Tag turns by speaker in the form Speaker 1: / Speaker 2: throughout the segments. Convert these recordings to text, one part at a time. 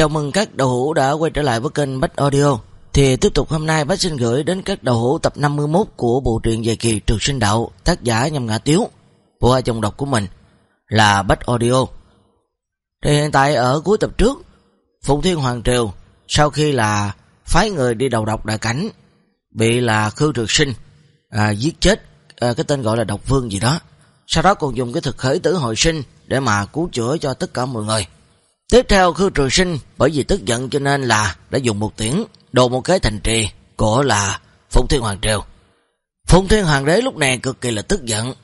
Speaker 1: Chào mừng các đầu hữu đã quay trở lại với kênh Bách Audio. Thì tiếp tục hôm nay Bách xin gửi đến các đầu hữu tập 51 của bộ truyện dài kỳ Trường Sinh Đạo, tác giả Nhâm Ngã Tiếu, của hai chồng đọc của mình là Bách Audio. Thì hiện tại ở cuối tập trước, Phụng Thiên Hoàng Triều sau khi là phái người đi đầu độc đại cảnh, bị là Khư Trường Sinh à, giết chết à, cái tên gọi là Độc Vương gì đó. Sau đó còn dùng cái thực khởi tử hồi sinh để mà cứu chữa cho tất cả mọi người. Tiếp theo Khư Trường Sinh, bởi vì tức giận cho nên là đã dùng một tiếng, đồ một cái thành trì của là Phụng Thiên Hoàng Triều. Phụng Thiên Hoàng Đế lúc này cực kỳ là tức giận.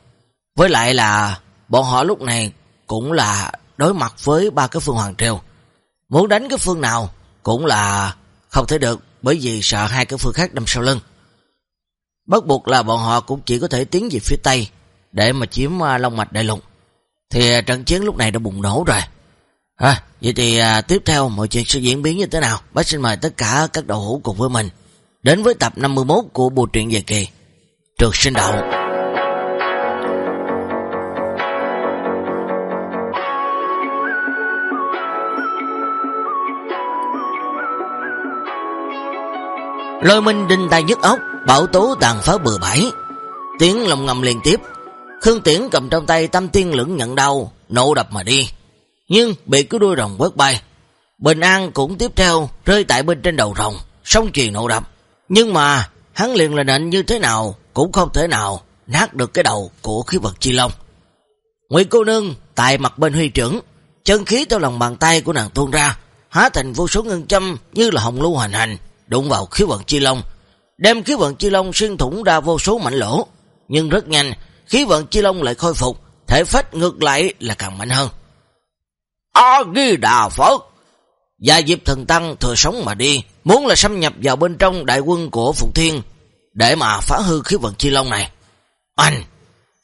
Speaker 1: Với lại là bọn họ lúc này cũng là đối mặt với ba cái phương Hoàng Triều. Muốn đánh cái phương nào cũng là không thể được, bởi vì sợ hai cái phương khác đâm sau lưng. Bắt buộc là bọn họ cũng chỉ có thể tiến về phía Tây để mà chiếm à, Long Mạch Đại Lục. Thì trận chiến lúc này đã bùng nổ rồi. À, vậy thì à, tiếp theo mọi chuyện sẽ diễn biến như thế nào? Bác xin mời tất cả các đầu hữu cùng với mình đến với tập 51 của bộ truyện dài kỳ Trường Sinh Đạo. Lôi minh đinh tay nhức ốc, bảo tố tàn phá bừa bãi. Tiếng lòng ngầm liên tiếp. Khương Tiễn cầm trong tay tâm tiên lưỡng nhận đau, nổ đập mà đi. Nhưng bị cứ đuôi rồng quét bay. Bình An cũng tiếp theo rơi tại bên trên đầu rồng, song trì nổ đập. Nhưng mà hắn liền là nệnh như thế nào cũng không thể nào nát được cái đầu của khí vật chi long. nguy cô nương tại mặt bên huy trưởng, chân khí theo lòng bàn tay của nàng tuôn ra, hóa thành vô số ngân châm như là hồng lưu hành hành, đụng vào khí vận chi long, đem khí vận chi long xuyên thủng ra vô số mảnh lỗ, nhưng rất nhanh, khí vận chi long lại khôi phục, thể phách ngược lại là càng mạnh hơn. A Di Đà Phật. Gia Diệp Thần Tăng thừa sống mà đi, muốn là xâm nhập vào bên trong đại quân của Phụng Thiên để mà phá hư khí vận chi long này. Anh,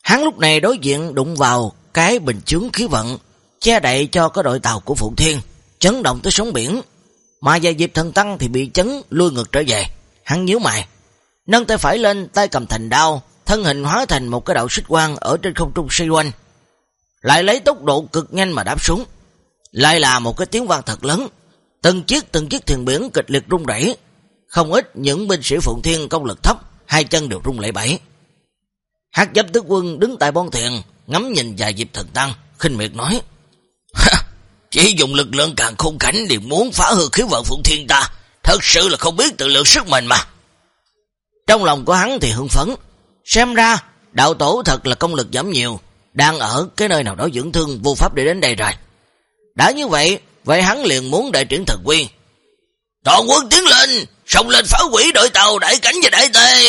Speaker 1: hắn lúc này đối diện đụng vào cái bình chướng khí vận, che đậy cho cái đội tàu của Phụng Thiên, chấn động tới sóng biển. Mà Gia Diệp Thần Tăng thì bị chấn lui ngược trở về. Hắn nhíu mày, nâng tay phải lên, tay cầm thành đao, thân hình hóa thành một cái đạo xích quang ở trên không trung xoay quanh. Lại lấy tốc độ cực nhanh mà đáp xuống. Lại là một cái tiếng vang thật lớn. Từng chiếc từng chiếc thuyền biển kịch liệt rung rẩy, không ít những binh sĩ Phụng Thiên công lực thấp, hai chân đều rung lẩy bẩy. Hát giáp tướng quân đứng tại bon thuyền, ngắm nhìn dài dịp thần tăng, khinh miệt nói: "Chỉ dùng lực lượng càng khôn cảnh thì muốn phá hư khí vận Phụng Thiên ta, thật sự là không biết tự lượng sức mình mà." Trong lòng của hắn thì hưng phấn, xem ra đạo tổ thật là công lực giảm nhiều, đang ở cái nơi nào đó dưỡng thương vô pháp để đến đây rồi. Đã như vậy, vậy hắn liền muốn đại triển thần quy. Toàn quân tiến lên, sông lên phá quỷ đội tàu đại cảnh và đại tê.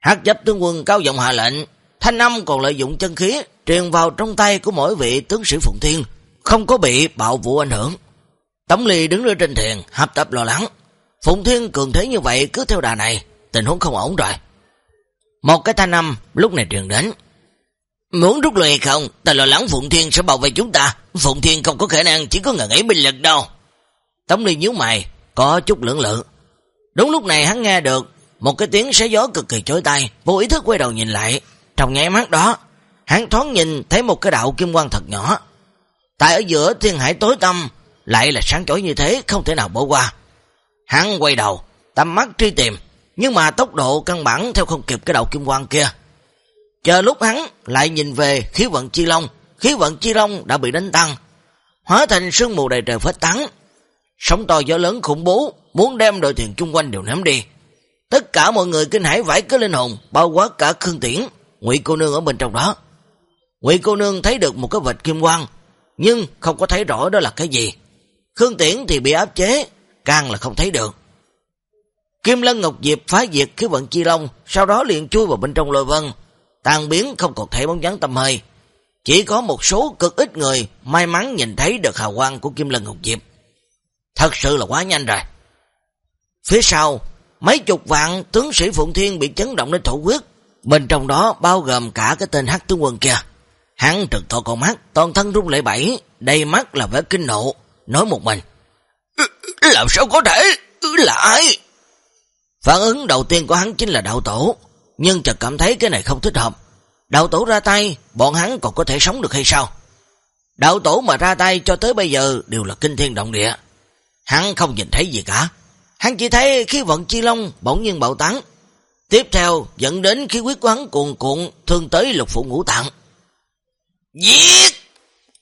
Speaker 1: Hát chấp tướng quân cao giọng hạ lệnh, thanh âm còn lợi dụng chân khí truyền vào trong tay của mỗi vị tướng sĩ Phụng Thiên, không có bị bạo vụ ảnh hưởng. Tống Ly đứng ở trên thuyền, hấp tập lo lắng. Phụng Thiên cường thế như vậy cứ theo đà này, tình huống không ổn rồi. Một cái thanh âm lúc này truyền đến. Muốn rút lui hay không, ta lo lắng Phụng Thiên sẽ bảo vệ chúng ta. Phụng Thiên không có khả năng chỉ có ngần ấy binh lực đâu. Tống Ly nhíu mày, có chút lưỡng lự. Đúng lúc này hắn nghe được một cái tiếng xé gió cực kỳ chối tay, vô ý thức quay đầu nhìn lại. Trong nháy mắt đó, hắn thoáng nhìn thấy một cái đạo kim quang thật nhỏ. Tại ở giữa thiên hải tối tâm, lại là sáng chói như thế, không thể nào bỏ qua. Hắn quay đầu, tầm mắt truy tìm, nhưng mà tốc độ căn bản theo không kịp cái đạo kim quang kia. Chờ lúc hắn lại nhìn về khí vận chi long, khí vận chi long đã bị đánh tăng, hóa thành sương mù đầy trời phết tán. Sóng to gió lớn khủng bố, muốn đem đội thuyền chung quanh đều ném đi. Tất cả mọi người kinh hãi vãi cái linh hồn, bao quát cả Khương Tiễn, Ngụy cô nương ở bên trong đó. Ngụy cô nương thấy được một cái vệt kim quang, nhưng không có thấy rõ đó là cái gì. Khương Tiễn thì bị áp chế, càng là không thấy được. Kim Lân Ngọc Diệp phá diệt khí vận chi long, sau đó liền chui vào bên trong lôi vân, tan biến không còn thể bóng dáng tâm hơi. Chỉ có một số cực ít người may mắn nhìn thấy được hào quang của Kim Lân Ngọc Diệp. Thật sự là quá nhanh rồi. Phía sau, mấy chục vạn tướng sĩ Phụng Thiên bị chấn động đến thổ quyết. Bên trong đó bao gồm cả cái tên hắc tướng quân kia. Hắn trừng to con mắt, toàn thân rung lệ bảy, đầy mắt là vẻ kinh nộ, nói một mình. Làm sao có thể? Là ai? Phản ứng đầu tiên của hắn chính là đạo tổ, nhưng chợt cảm thấy cái này không thích hợp. Đạo tổ ra tay, bọn hắn còn có thể sống được hay sao? Đạo tổ mà ra tay cho tới bây giờ đều là kinh thiên động địa, Hắn không nhìn thấy gì cả. Hắn chỉ thấy khí vận chi long bỗng nhiên bạo tán. Tiếp theo dẫn đến khí huyết của hắn cuồn cuộn thương tới lục phủ ngũ tạng. Giết!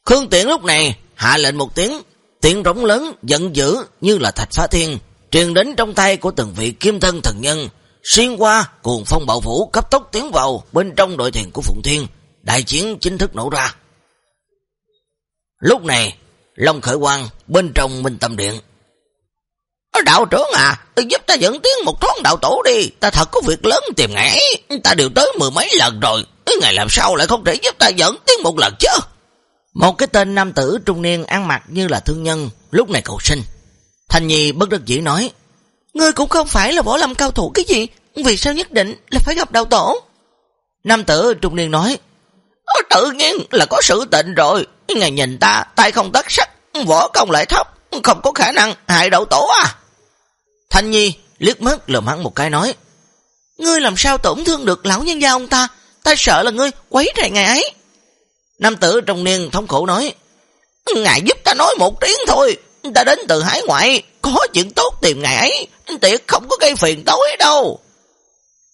Speaker 1: Khương Tiện lúc này hạ lệnh một tiếng, tiếng rống lớn giận dữ như là thạch phá thiên, truyền đến trong tay của từng vị kim thân thần nhân, xuyên qua cuồng phong bạo phủ cấp tốc tiến vào bên trong đội thuyền của Phụng Thiên, đại chiến chính thức nổ ra. Lúc này, Long Khởi Quang bên trong Minh Tâm Điện. Ờ, đạo trưởng à, giúp ta dẫn tiếng một thoáng đạo tổ đi, ta thật có việc lớn tìm ngãi, ta đều tới mười mấy lần rồi, ngày làm sao lại không thể giúp ta dẫn tiếng một lần chứ? Một cái tên nam tử trung niên ăn mặc như là thương nhân, lúc này cầu sinh. Thanh Nhi bất đắc dĩ nói, Ngươi cũng không phải là võ lâm cao thủ cái gì, vì sao nhất định là phải gặp đạo tổ? Nam tử trung niên nói, ờ, Tự nhiên là có sự tịnh rồi, ngài nhìn ta, tay không tất sắc, võ công lại thấp, không có khả năng hại đạo tổ à. Thanh Nhi liếc mắt lườm hắn một cái nói, Ngươi làm sao tổn thương được lão nhân gia ông ta, ta sợ là ngươi quấy rầy ngày ấy. Nam tử trung niên thống khổ nói, Ngài giúp ta nói một tiếng thôi, ta đến từ hải ngoại, có chuyện tốt tìm ngài ấy, tiệt không có gây phiền tối đâu.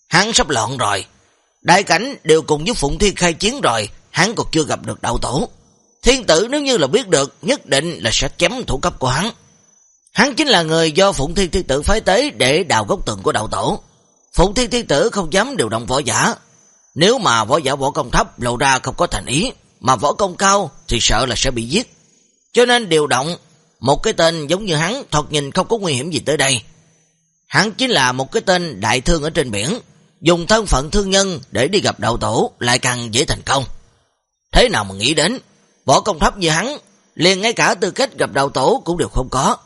Speaker 1: Hắn sắp loạn rồi, đại cảnh đều cùng với Phụng Thiên khai chiến rồi, hắn còn chưa gặp được đạo tổ. Thiên tử nếu như là biết được, nhất định là sẽ chém thủ cấp của hắn. Hắn chính là người do Phụng Thiên Thiên Tử phái tới để đào gốc tường của đạo tổ. Phụng Thiên Thiên Tử không dám điều động võ giả. Nếu mà võ giả võ công thấp lộ ra không có thành ý, mà võ công cao thì sợ là sẽ bị giết. Cho nên điều động một cái tên giống như hắn thoạt nhìn không có nguy hiểm gì tới đây. Hắn chính là một cái tên đại thương ở trên biển, dùng thân phận thương nhân để đi gặp đầu tổ lại càng dễ thành công. Thế nào mà nghĩ đến, võ công thấp như hắn, liền ngay cả tư cách gặp đầu tổ cũng đều không có.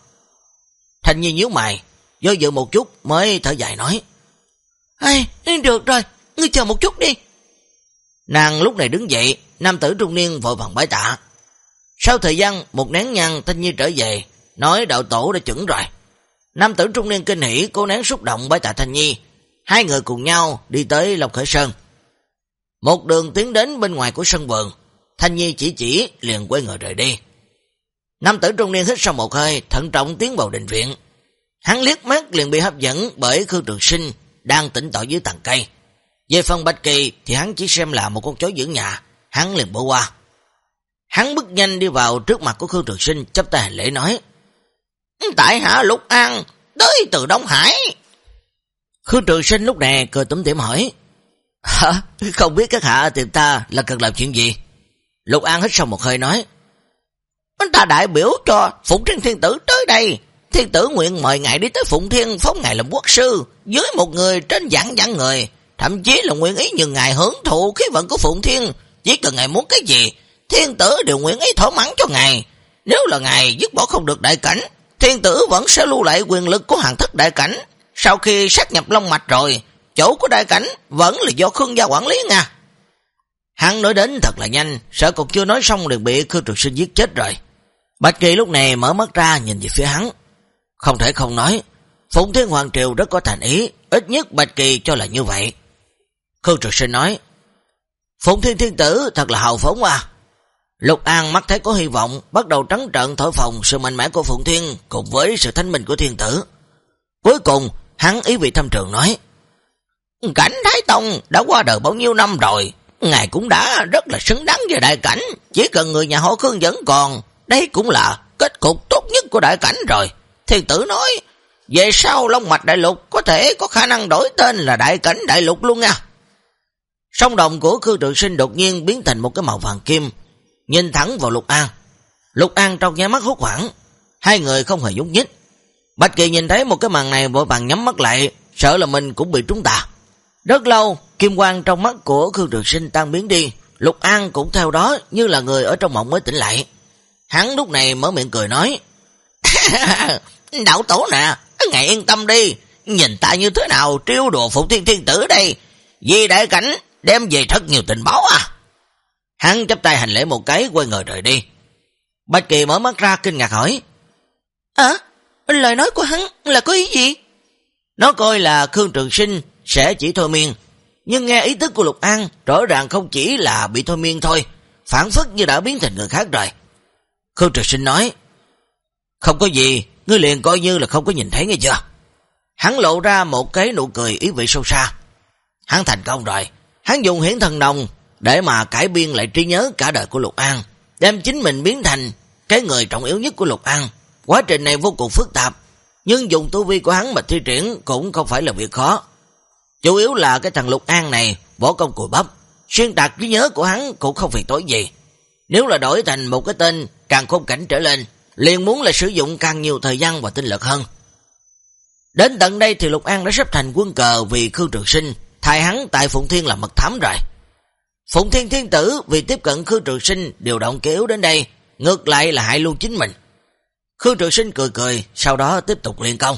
Speaker 1: Thành nhiên nhíu mày, do dự một chút mới thở dài nói. Ê, được rồi, ngươi chờ một chút đi. Nàng lúc này đứng dậy, nam tử trung niên vội vàng bái tạ. Sau thời gian, một nén nhăn thanh nhi trở về, nói đạo tổ đã chuẩn rồi. Nam tử trung niên kinh hỉ, cố nén xúc động bái tạ thanh nhi. Hai người cùng nhau đi tới Lộc Khởi Sơn. Một đường tiến đến bên ngoài của sân vườn, thanh nhi chỉ chỉ liền quay người rời đi. Nam tử trung niên hít sau một hơi, thận trọng tiến vào đình viện. Hắn liếc mắt liền bị hấp dẫn bởi Khương Trường Sinh đang tỉnh tỏ dưới tầng cây. Về phần Bạch Kỳ thì hắn chỉ xem là một con chó giữ nhà, hắn liền bỏ qua. Hắn bước nhanh đi vào trước mặt của Khương Trường Sinh, chấp tay lễ nói. Tại hạ Lục An, tới từ Đông Hải. Khương Trường Sinh lúc này cười tủm tỉm hỏi. Hả? Không biết các hạ tìm ta là cần làm chuyện gì? Lục An hít sau một hơi nói. Ta đại biểu cho Phụng Thiên Thiên Tử tới đây. Thiên tử nguyện mời ngài đi tới Phụng Thiên phóng ngài làm quốc sư, dưới một người trên dạng dạng người. Thậm chí là nguyện ý nhường ngài hưởng thụ khí vận của Phụng Thiên. Chỉ cần ngài muốn cái gì, thiên tử đều nguyện ý thỏa mãn cho ngài. Nếu là ngài dứt bỏ không được đại cảnh, thiên tử vẫn sẽ lưu lại quyền lực của hàng thất đại cảnh. Sau khi sát nhập Long Mạch rồi, chỗ của đại cảnh vẫn là do Khương gia quản lý nha. Hắn nói đến thật là nhanh, sợ còn chưa nói xong liền bị Khương Trực Sinh giết chết rồi. Bạch Kỳ lúc này mở mắt ra nhìn về phía hắn. Không thể không nói, Phụng Thiên Hoàng Triều rất có thành ý, ít nhất Bạch Kỳ cho là như vậy. Khương Trực Sinh nói, Phụng Thiên Thiên Tử thật là hào phóng à. Lục An mắt thấy có hy vọng, bắt đầu trắng trận thổi phòng sự mạnh mẽ của Phụng Thiên cùng với sự thanh minh của thiên tử. Cuối cùng, hắn ý vị thâm trường nói, Cảnh Thái Tông đã qua đời bao nhiêu năm rồi, ngài cũng đã rất là xứng đáng về đại cảnh, chỉ cần người nhà họ Khương vẫn còn, đây cũng là kết cục tốt nhất của đại cảnh rồi. Thiên tử nói, về sau Long Mạch Đại Lục có thể có khả năng đổi tên là Đại Cảnh Đại Lục luôn nha. Sông đồng của Khương Trường Sinh đột nhiên biến thành một cái màu vàng kim, nhìn thẳng vào Lục An. Lục An trong nháy mắt hốt hoảng, hai người không hề nhúc nhích. Bạch Kỳ nhìn thấy một cái màn này vội vàng nhắm mắt lại, sợ là mình cũng bị trúng tà. Rất lâu, kim quang trong mắt của Khương Trường Sinh tan biến đi, Lục An cũng theo đó như là người ở trong mộng mới tỉnh lại. Hắn lúc này mở miệng cười nói, Đạo tổ nè, ngài yên tâm đi, nhìn ta như thế nào triêu đùa Phụ Thiên Thiên Tử đây, vì đại cảnh đem về thật nhiều tình báo à. Hắn chấp tay hành lễ một cái quay người rời đi. Bạch Kỳ mở mắt ra kinh ngạc hỏi, À, lời nói của hắn là có ý gì? Nó coi là Khương Trường Sinh sẽ chỉ thôi miên, nhưng nghe ý tức của Lục An rõ ràng không chỉ là bị thôi miên thôi, phản phất như đã biến thành người khác rồi. Khương Trường Sinh nói, không có gì, ngươi liền coi như là không có nhìn thấy nghe chưa? Hắn lộ ra một cái nụ cười ý vị sâu xa. Hắn thành công rồi. Hắn dùng hiển thần đồng để mà cải biên lại trí nhớ cả đời của Lục An, đem chính mình biến thành cái người trọng yếu nhất của Lục An. Quá trình này vô cùng phức tạp, nhưng dùng tu vi của hắn mà thi triển cũng không phải là việc khó. Chủ yếu là cái thằng Lục An này võ công cùi bắp, xuyên tạc trí nhớ của hắn cũng không phiền tối gì. Nếu là đổi thành một cái tên càng khôn cảnh trở lên, liền muốn là sử dụng càng nhiều thời gian và tinh lực hơn. Đến tận đây thì Lục An đã sắp thành quân cờ vì Khương Trường Sinh, thay hắn tại Phụng Thiên là mật thám rồi. Phụng Thiên Thiên Tử vì tiếp cận Khương Trường Sinh điều động kéo đến đây, ngược lại là hại luôn chính mình. Khương Trường Sinh cười cười, sau đó tiếp tục liên công.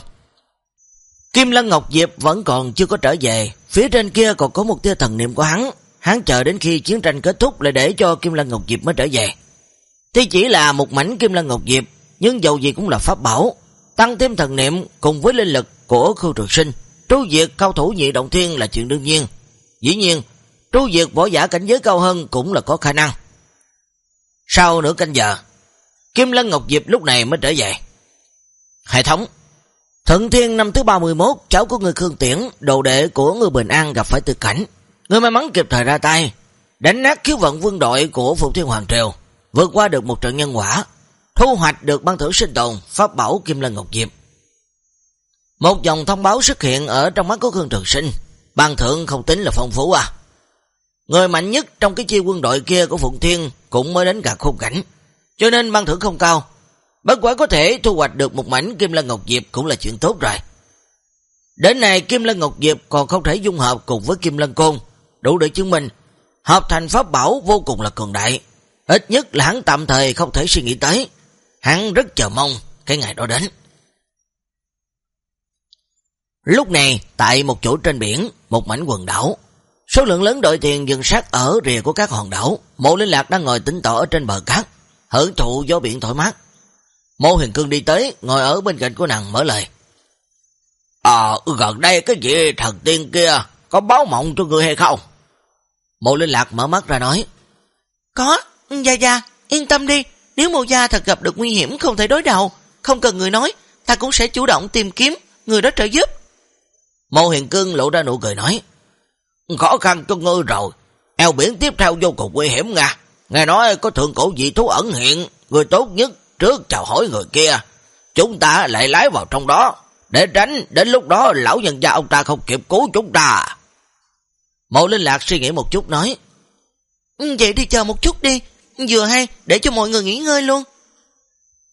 Speaker 1: Kim Lân Ngọc Diệp vẫn còn chưa có trở về, phía trên kia còn có một tia thần niệm của hắn, hắn chờ đến khi chiến tranh kết thúc lại để cho Kim Lân Ngọc Diệp mới trở về. Thì chỉ là một mảnh Kim Lân Ngọc Diệp, nhưng dầu gì cũng là pháp bảo, tăng thêm thần niệm cùng với linh lực của Khương Trường Sinh, tru diệt cao thủ nhị động thiên là chuyện đương nhiên. Dĩ nhiên, tru diệt võ giả cảnh giới cao hơn cũng là có khả năng. Sau nửa canh giờ, Kim Lân Ngọc Diệp lúc này mới trở về. Hệ thống Thận Thiên năm thứ 31, cháu của người Khương Tiễn, đồ đệ của người Bình An gặp phải tư cảnh. Người may mắn kịp thời ra tay, đánh nát khiếu vận vương đội của Phụ Thiên Hoàng Triều, vượt qua được một trận nhân quả, thu hoạch được ban thưởng sinh tồn, pháp bảo Kim Lân Ngọc Diệp. Một dòng thông báo xuất hiện ở trong mắt của Khương Trường Sinh, ban thưởng không tính là phong phú à. Người mạnh nhất trong cái chi quân đội kia của Phụng Thiên cũng mới đến gặp khung cảnh, cho nên mang thưởng không cao. Bất quả có thể thu hoạch được một mảnh Kim Lân Ngọc Diệp cũng là chuyện tốt rồi. Đến nay Kim Lân Ngọc Diệp còn không thể dung hợp cùng với Kim Lân Côn, đủ để chứng minh hợp thành pháp bảo vô cùng là cường đại. Ít nhất là hắn tạm thời không thể suy nghĩ tới. Hắn rất chờ mong cái ngày đó đến. Lúc này, tại một chỗ trên biển, một mảnh quần đảo, số lượng lớn đội thuyền dừng sát ở rìa của các hòn đảo. Mộ Linh Lạc đang ngồi tính tỏ ở trên bờ cát, hưởng thụ gió biển thoải mát. Mộ Huyền Cương đi tới, ngồi ở bên cạnh của nàng mở lời. Ờ, gần đây cái gì thần tiên kia có báo mộng cho người hay không? Mộ Linh Lạc mở mắt ra nói.
Speaker 2: Có, Gia Gia, yên tâm đi, nếu mộ gia thật gặp được nguy hiểm không thể đối đầu, không cần người nói, ta cũng sẽ chủ động tìm kiếm người đó trợ giúp.
Speaker 1: Mộ Huyền Cương lộ ra nụ cười nói. Khó khăn cho ngươi rồi, eo biển tiếp theo vô cùng nguy hiểm nha. Nghe nói có thượng cổ dị thú ẩn hiện, người tốt nhất trước chào hỏi người kia. Chúng ta lại lái vào trong đó, để tránh đến lúc đó lão nhân gia ông ta không kịp cứu chúng ta. Mộ Linh Lạc suy nghĩ một chút nói.
Speaker 2: Ừ, vậy thì chờ một chút đi, vừa hay để cho mọi người nghỉ ngơi luôn.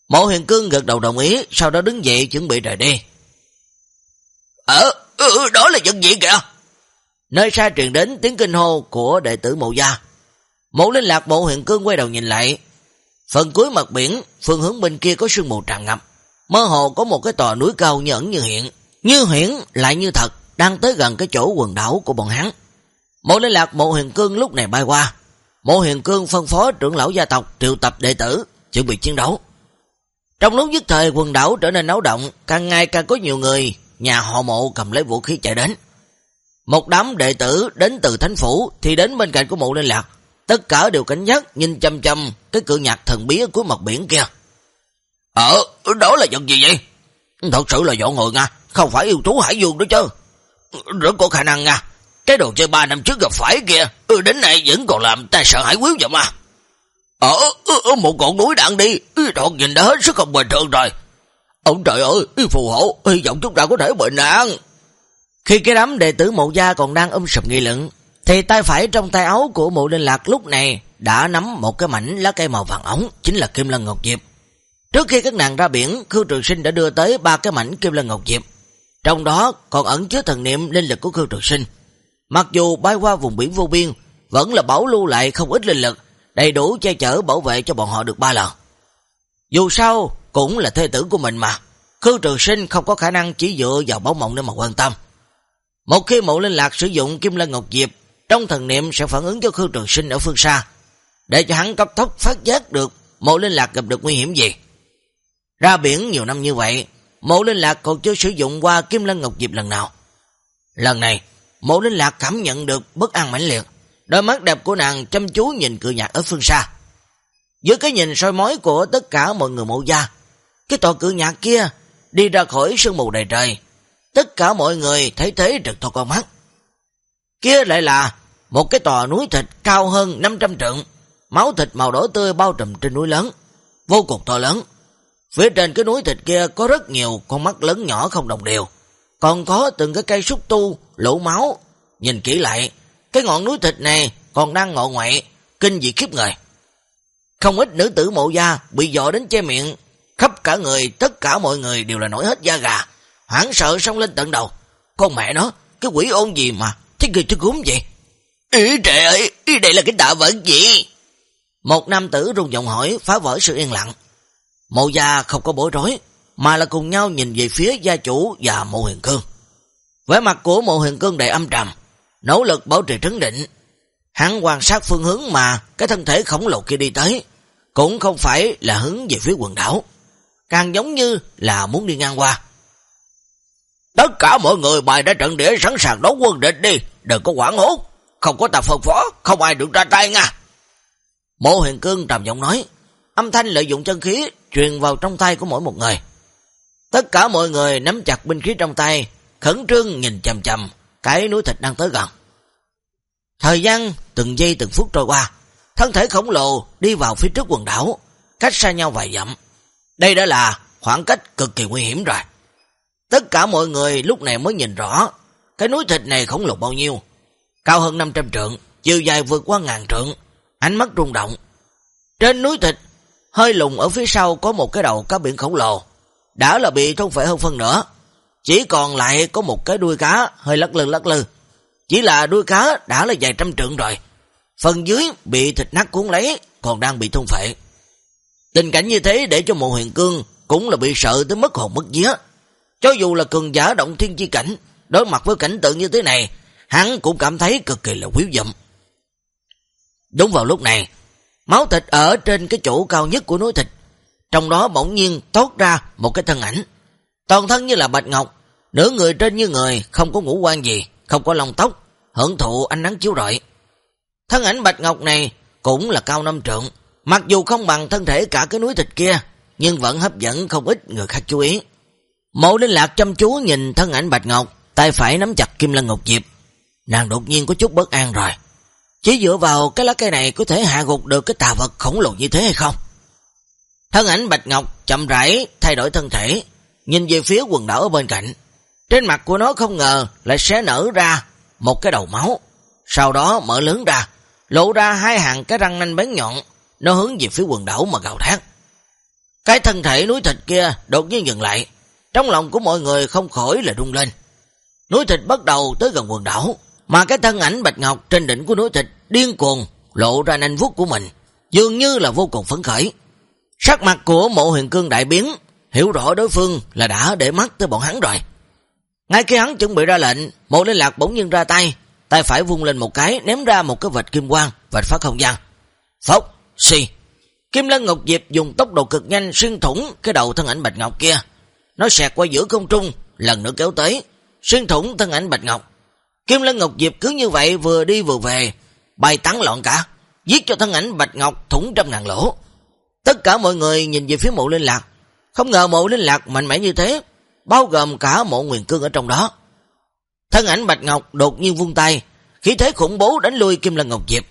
Speaker 1: Mộ huyền cương gật đầu đồng ý, sau đó đứng dậy chuẩn bị rời đi. Ờ, ừ, ừ đó là dân gì kìa. Nơi xa truyền đến tiếng kinh hô của đệ tử mộ gia. Mộ linh lạc bộ huyện cương quay đầu nhìn lại. Phần cuối mặt biển, phương hướng bên kia có sương mù tràn ngập. Mơ hồ có một cái tòa núi cao như ẩn như hiện. Như hiển lại như thật, đang tới gần cái chỗ quần đảo của bọn hắn. Mộ linh lạc mộ huyền cương lúc này bay qua. Mộ huyền cương phân phó trưởng lão gia tộc triệu tập đệ tử, chuẩn bị chiến đấu. Trong lúc nhất thời quần đảo trở nên náo động, càng ngày càng có nhiều người, nhà họ mộ cầm lấy vũ khí chạy đến. Một đám đệ tử đến từ thánh phủ thì đến bên cạnh của mộ liên lạc. Tất cả đều cảnh giác nhìn chăm chăm cái cự nhạc thần bí ở cuối mặt biển kia. Ờ, đó là vật gì vậy? Thật sự là dọn người nha, không phải yêu thú hải dương đó chứ. Rất có khả năng nha, cái đồ chơi ba năm trước gặp phải kìa, ừ, đến nay vẫn còn làm ta sợ hải quyếu vậy mà. Ở, ở một ngọn núi đạn đi, ừ, thoạt nhìn đã hết sức không bình thường rồi. Ông trời ơi, phù hộ, hy vọng chúng ta có thể bệnh nạn. Khi cái đám đệ tử mộ gia còn đang um ôm sụp nghị luận, thì tay phải trong tay áo của mộ linh lạc lúc này đã nắm một cái mảnh lá cây màu vàng ống, chính là Kim Lân Ngọc Diệp. Trước khi các nàng ra biển, Khương Trường Sinh đã đưa tới ba cái mảnh Kim Lân Ngọc Diệp. Trong đó còn ẩn chứa thần niệm linh lực của Khương Trường Sinh. Mặc dù bay qua vùng biển vô biên, vẫn là bảo lưu lại không ít linh lực, đầy đủ che chở bảo vệ cho bọn họ được ba lần. Dù sao, cũng là thê tử của mình mà. Khương Trường Sinh không có khả năng chỉ dựa vào báo mộng để mà quan tâm. Một khi mộ linh lạc sử dụng Kim Lân Ngọc Diệp, trong thần niệm sẽ phản ứng cho Khương Trường Sinh ở phương xa, để cho hắn cấp tốc phát giác được mộ linh lạc gặp được nguy hiểm gì. Ra biển nhiều năm như vậy, mộ linh lạc còn chưa sử dụng qua Kim Lân Ngọc Diệp lần nào. Lần này, Mộ Linh Lạc cảm nhận được bất an mãnh liệt, đôi mắt đẹp của nàng chăm chú nhìn cự nhạc ở phương xa. Dưới cái nhìn soi mói của tất cả mọi người mộ gia, cái tòa cự nhạc kia đi ra khỏi sương mù đầy trời. Tất cả mọi người thấy thế trực thọ con mắt. Kia lại là một cái tòa núi thịt cao hơn 500 trượng, máu thịt màu đỏ tươi bao trùm trên núi lớn, vô cùng to lớn. Phía trên cái núi thịt kia có rất nhiều con mắt lớn nhỏ không đồng đều, còn có từng cái cây xúc tu, lỗ máu. Nhìn kỹ lại, cái ngọn núi thịt này còn đang ngọ ngoại, kinh dị khiếp người. Không ít nữ tử mộ gia bị dọ đến che miệng, khắp cả người, tất cả mọi người đều là nổi hết da gà, hoảng sợ xong lên tận đầu. Con mẹ nó, cái quỷ ôn gì mà, thế người thức gốm vậy? Ý trời ơi, ý đây là cái đạo vật gì? Một nam tử rung giọng hỏi, phá vỡ sự yên lặng. Mộ gia không có bối rối, mà là cùng nhau nhìn về phía gia chủ và mộ huyền cương. Vẻ mặt của mộ huyền cương đầy âm trầm, nỗ lực bảo trì trấn định. Hắn quan sát phương hướng mà cái thân thể khổng lồ kia đi tới, cũng không phải là hướng về phía quần đảo, càng giống như là muốn đi ngang qua. Tất cả mọi người bài ra trận địa sẵn sàng đón quân địch đi, đừng có quảng hốt, không có ta phân phó, không ai được ra tay nha. Mộ huyền cương trầm giọng nói, âm thanh lợi dụng chân khí truyền vào trong tay của mỗi một người. Tất cả mọi người nắm chặt binh khí trong tay, khẩn trương nhìn chầm chầm cái núi thịt đang tới gần. Thời gian từng giây từng phút trôi qua, thân thể khổng lồ đi vào phía trước quần đảo, cách xa nhau vài dặm. Đây đã là khoảng cách cực kỳ nguy hiểm rồi. Tất cả mọi người lúc này mới nhìn rõ cái núi thịt này khổng lồ bao nhiêu. Cao hơn 500 trượng, chiều dài vượt qua ngàn trượng, ánh mắt rung động. Trên núi thịt, hơi lùng ở phía sau có một cái đầu cá biển khổng lồ, đã là bị không phệ hơn phân nữa. Chỉ còn lại có một cái đuôi cá hơi lắc lư lắc lư. Chỉ là đuôi cá đã là vài trăm trượng rồi. Phần dưới bị thịt nát cuốn lấy, còn đang bị thôn phệ. Tình cảnh như thế để cho mộ huyền cương cũng là bị sợ tới mất hồn mất vía. Cho dù là cường giả động thiên chi cảnh, đối mặt với cảnh tượng như thế này, hắn cũng cảm thấy cực kỳ là quý dậm. Đúng vào lúc này, máu thịt ở trên cái chỗ cao nhất của núi thịt, trong đó bỗng nhiên tốt ra một cái thân ảnh. Toàn thân như là bạch ngọc, nửa người trên như người, không có ngũ quan gì, không có lông tóc, hưởng thụ ánh nắng chiếu rọi. Thân ảnh bạch ngọc này cũng là cao năm trượng, mặc dù không bằng thân thể cả cái núi thịt kia, nhưng vẫn hấp dẫn không ít người khác chú ý. Mộ Linh Lạc chăm chú nhìn thân ảnh bạch ngọc, tay phải nắm chặt kim lân ngọc diệp. Nàng đột nhiên có chút bất an rồi. Chỉ dựa vào cái lá cây này có thể hạ gục được cái tà vật khổng lồ như thế hay không? Thân ảnh bạch ngọc chậm rãi thay đổi thân thể, nhìn về phía quần đảo ở bên cạnh. Trên mặt của nó không ngờ lại sẽ nở ra một cái đầu máu. Sau đó mở lớn ra, lộ ra hai hàng cái răng nanh bén nhọn, nó hướng về phía quần đảo mà gào thét. Cái thân thể núi thịt kia đột nhiên dừng lại, trong lòng của mọi người không khỏi là rung lên. Núi thịt bắt đầu tới gần quần đảo, mà cái thân ảnh bạch ngọc trên đỉnh của núi thịt điên cuồng lộ ra nanh vuốt của mình, dường như là vô cùng phấn khởi. Sắc mặt của mộ huyền cương đại biến, hiểu rõ đối phương là đã để mắt tới bọn hắn rồi. Ngay khi hắn chuẩn bị ra lệnh, mộ liên lạc bỗng nhiên ra tay, tay phải vung lên một cái, ném ra một cái vạch kim quang, vạch phá không gian. Phốc, xì. Kim Lân Ngọc Diệp dùng tốc độ cực nhanh xuyên thủng cái đầu thân ảnh Bạch Ngọc kia. Nó xẹt qua giữa không trung, lần nữa kéo tới, xuyên thủng thân ảnh Bạch Ngọc. Kim Lân Ngọc Diệp cứ như vậy vừa đi vừa về, bay tán loạn cả, giết cho thân ảnh Bạch Ngọc thủng trăm ngàn lỗ. Tất cả mọi người nhìn về phía mộ linh lạc, không ngờ mộ linh lạc mạnh mẽ như thế, bao gồm cả mộ nguyền cương ở trong đó. Thân ảnh Bạch Ngọc đột nhiên vung tay, khí thế khủng bố đánh lui Kim Lân Ngọc Diệp.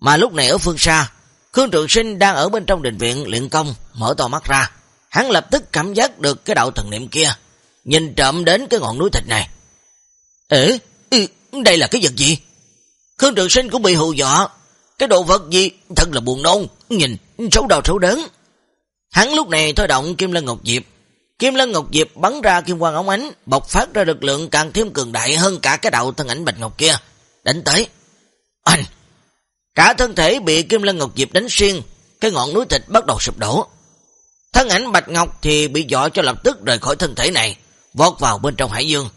Speaker 1: Mà lúc này ở phương xa, Khương Trường Sinh đang ở bên trong đình viện luyện công, mở to mắt ra. Hắn lập tức cảm giác được cái đạo thần niệm kia, nhìn trộm đến cái ngọn núi thịt này. Ê, ừ, đây là cái vật gì? Khương Trường Sinh cũng bị hù dọa. Cái đồ vật gì? Thật là buồn nôn, nhìn, xấu đầu xấu đớn. Hắn lúc này thôi động Kim Lân Ngọc Diệp. Kim Lân Ngọc Diệp bắn ra kim quang ống ánh, bộc phát ra lực lượng càng thêm cường đại hơn cả cái đạo thân ảnh Bạch Ngọc kia. Đánh tới. Anh! Cả thân thể bị Kim Lân Ngọc Diệp đánh xuyên, cái ngọn núi thịt bắt đầu sụp đổ. Thân ảnh Bạch Ngọc thì bị dọa cho lập tức rời khỏi thân thể này, vọt vào bên trong hải dương.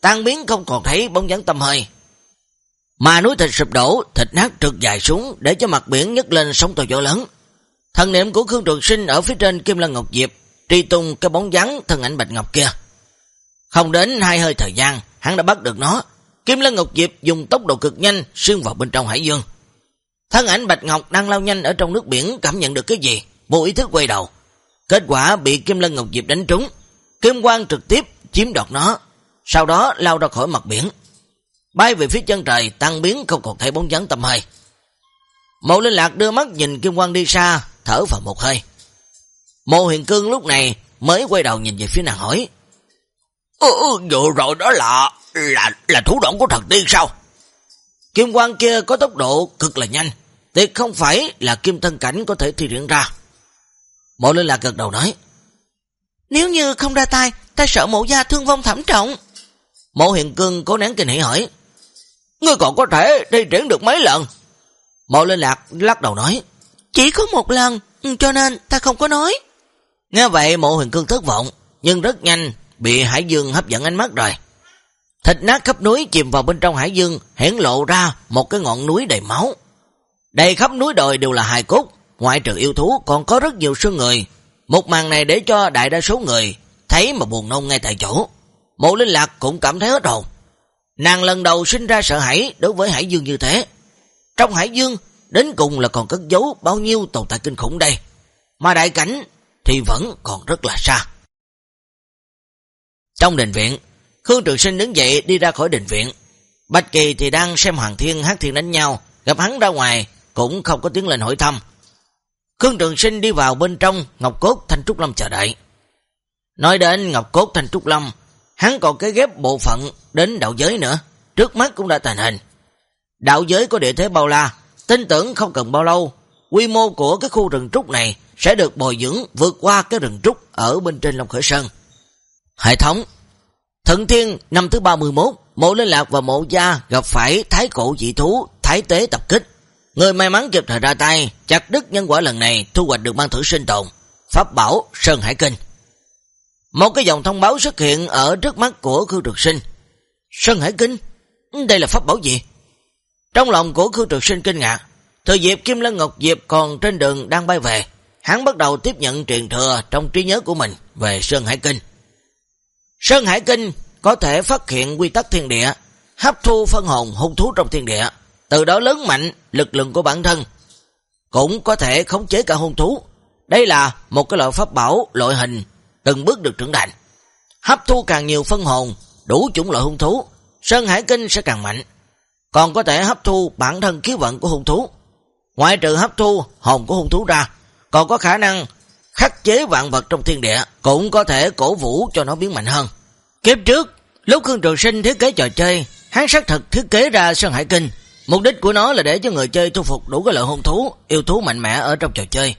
Speaker 1: Tan biến không còn thấy bóng dáng tâm hơi. Mà núi thịt sụp đổ, thịt nát trượt dài xuống để cho mặt biển nhấc lên sóng to gió lớn. Thần niệm của Khương Trường Sinh ở phía trên Kim Lân Ngọc Diệp tri tung cái bóng dáng thân ảnh Bạch Ngọc kia. Không đến hai hơi thời gian, hắn đã bắt được nó. Kim Lân Ngọc Diệp dùng tốc độ cực nhanh xuyên vào bên trong hải dương. Thân ảnh Bạch Ngọc đang lao nhanh ở trong nước biển cảm nhận được cái gì, vô ý thức quay đầu. Kết quả bị Kim Lân Ngọc Diệp đánh trúng, Kim Quang trực tiếp chiếm đoạt nó, sau đó lao ra khỏi mặt biển. Bay về phía chân trời, tăng biến không còn thấy bóng dáng tâm hơi. Mộ Linh Lạc đưa mắt nhìn Kim Quang đi xa, thở vào một hơi. Mộ Huyền Cương lúc này mới quay đầu nhìn về phía nàng hỏi. Ừ, vừa rồi đó là, là, là thủ đoạn của thần tiên sao? Kim Quang kia có tốc độ cực là nhanh, tuyệt không phải là kim thân cảnh có thể thi triển ra. Mộ Linh Lạc gật đầu nói.
Speaker 2: Nếu như không ra tay, ta sợ mộ gia thương vong thảm trọng.
Speaker 1: Mộ Hiền Cương cố nén kinh hỉ hỏi. Ngươi còn có thể đi triển được mấy lần? Mộ Linh Lạc lắc đầu nói.
Speaker 2: Chỉ có một lần, cho nên ta không có nói.
Speaker 1: Nghe vậy mộ huyền cương thất vọng, nhưng rất nhanh bị Hải Dương hấp dẫn ánh mắt rồi. Thịt nát khắp núi chìm vào bên trong Hải Dương, hiển lộ ra một cái ngọn núi đầy máu. Đầy khắp núi đồi đều là hài cốt, ngoại trừ yêu thú còn có rất nhiều xương người. Một màn này để cho đại đa số người thấy mà buồn nôn ngay tại chỗ. Mộ Linh Lạc cũng cảm thấy hết hồn. Nàng lần đầu sinh ra sợ hãi đối với Hải Dương như thế. Trong Hải Dương, đến cùng là còn cất giấu bao nhiêu tồn tại kinh khủng đây. Mà đại cảnh thì vẫn còn rất là xa. Trong đình viện, Khương Trường Sinh đứng dậy đi ra khỏi đình viện. Bạch Kỳ thì đang xem Hoàng Thiên hát thiên đánh nhau, gặp hắn ra ngoài, cũng không có tiếng lên hỏi thăm. Khương Trường Sinh đi vào bên trong Ngọc Cốt Thanh Trúc Lâm chờ đợi. Nói đến Ngọc Cốt Thanh Trúc Lâm, hắn còn cái ghép bộ phận đến đạo giới nữa, trước mắt cũng đã thành hình. Đạo giới có địa thế bao la, tin tưởng không cần bao lâu, quy mô của cái khu rừng trúc này sẽ được bồi dưỡng vượt qua cái rừng trúc ở bên trên Long Khởi Sơn. Hệ thống Thận Thiên năm thứ 31, Mộ Linh Lạc và Mộ Gia gặp phải thái cổ dị thú, thái tế tập kích. Người may mắn kịp thời ra tay, chặt đứt nhân quả lần này thu hoạch được mang thử sinh tồn, pháp bảo Sơn Hải Kinh. Một cái dòng thông báo xuất hiện ở trước mắt của Khương Trực Sinh. Sơn Hải Kinh? Đây là pháp bảo gì? Trong lòng của Khương Trực Sinh kinh ngạc, thời dịp Kim Lân Ngọc Diệp còn trên đường đang bay về, hắn bắt đầu tiếp nhận truyền thừa trong trí nhớ của mình về Sơn Hải Kinh. Sơn Hải Kinh có thể phát hiện quy tắc thiên địa, hấp thu phân hồn hung thú trong thiên địa, từ đó lớn mạnh lực lượng của bản thân. Cũng có thể khống chế cả hung thú. Đây là một cái loại pháp bảo, loại hình, từng bước được trưởng thành. Hấp thu càng nhiều phân hồn, đủ chủng loại hung thú, Sơn Hải Kinh sẽ càng mạnh. Còn có thể hấp thu bản thân khí vận của hung thú. Ngoại trừ hấp thu hồn của hung thú ra, còn có khả năng khắc chế vạn vật trong thiên địa, cũng có thể cổ vũ cho nó biến mạnh hơn. Kiếp trước, lúc Khương Trường Sinh thiết kế trò chơi, hắn xác thực thiết kế ra Sơn Hải Kinh. Mục đích của nó là để cho người chơi thu phục đủ cái loại hung thú, yêu thú mạnh mẽ ở trong trò chơi.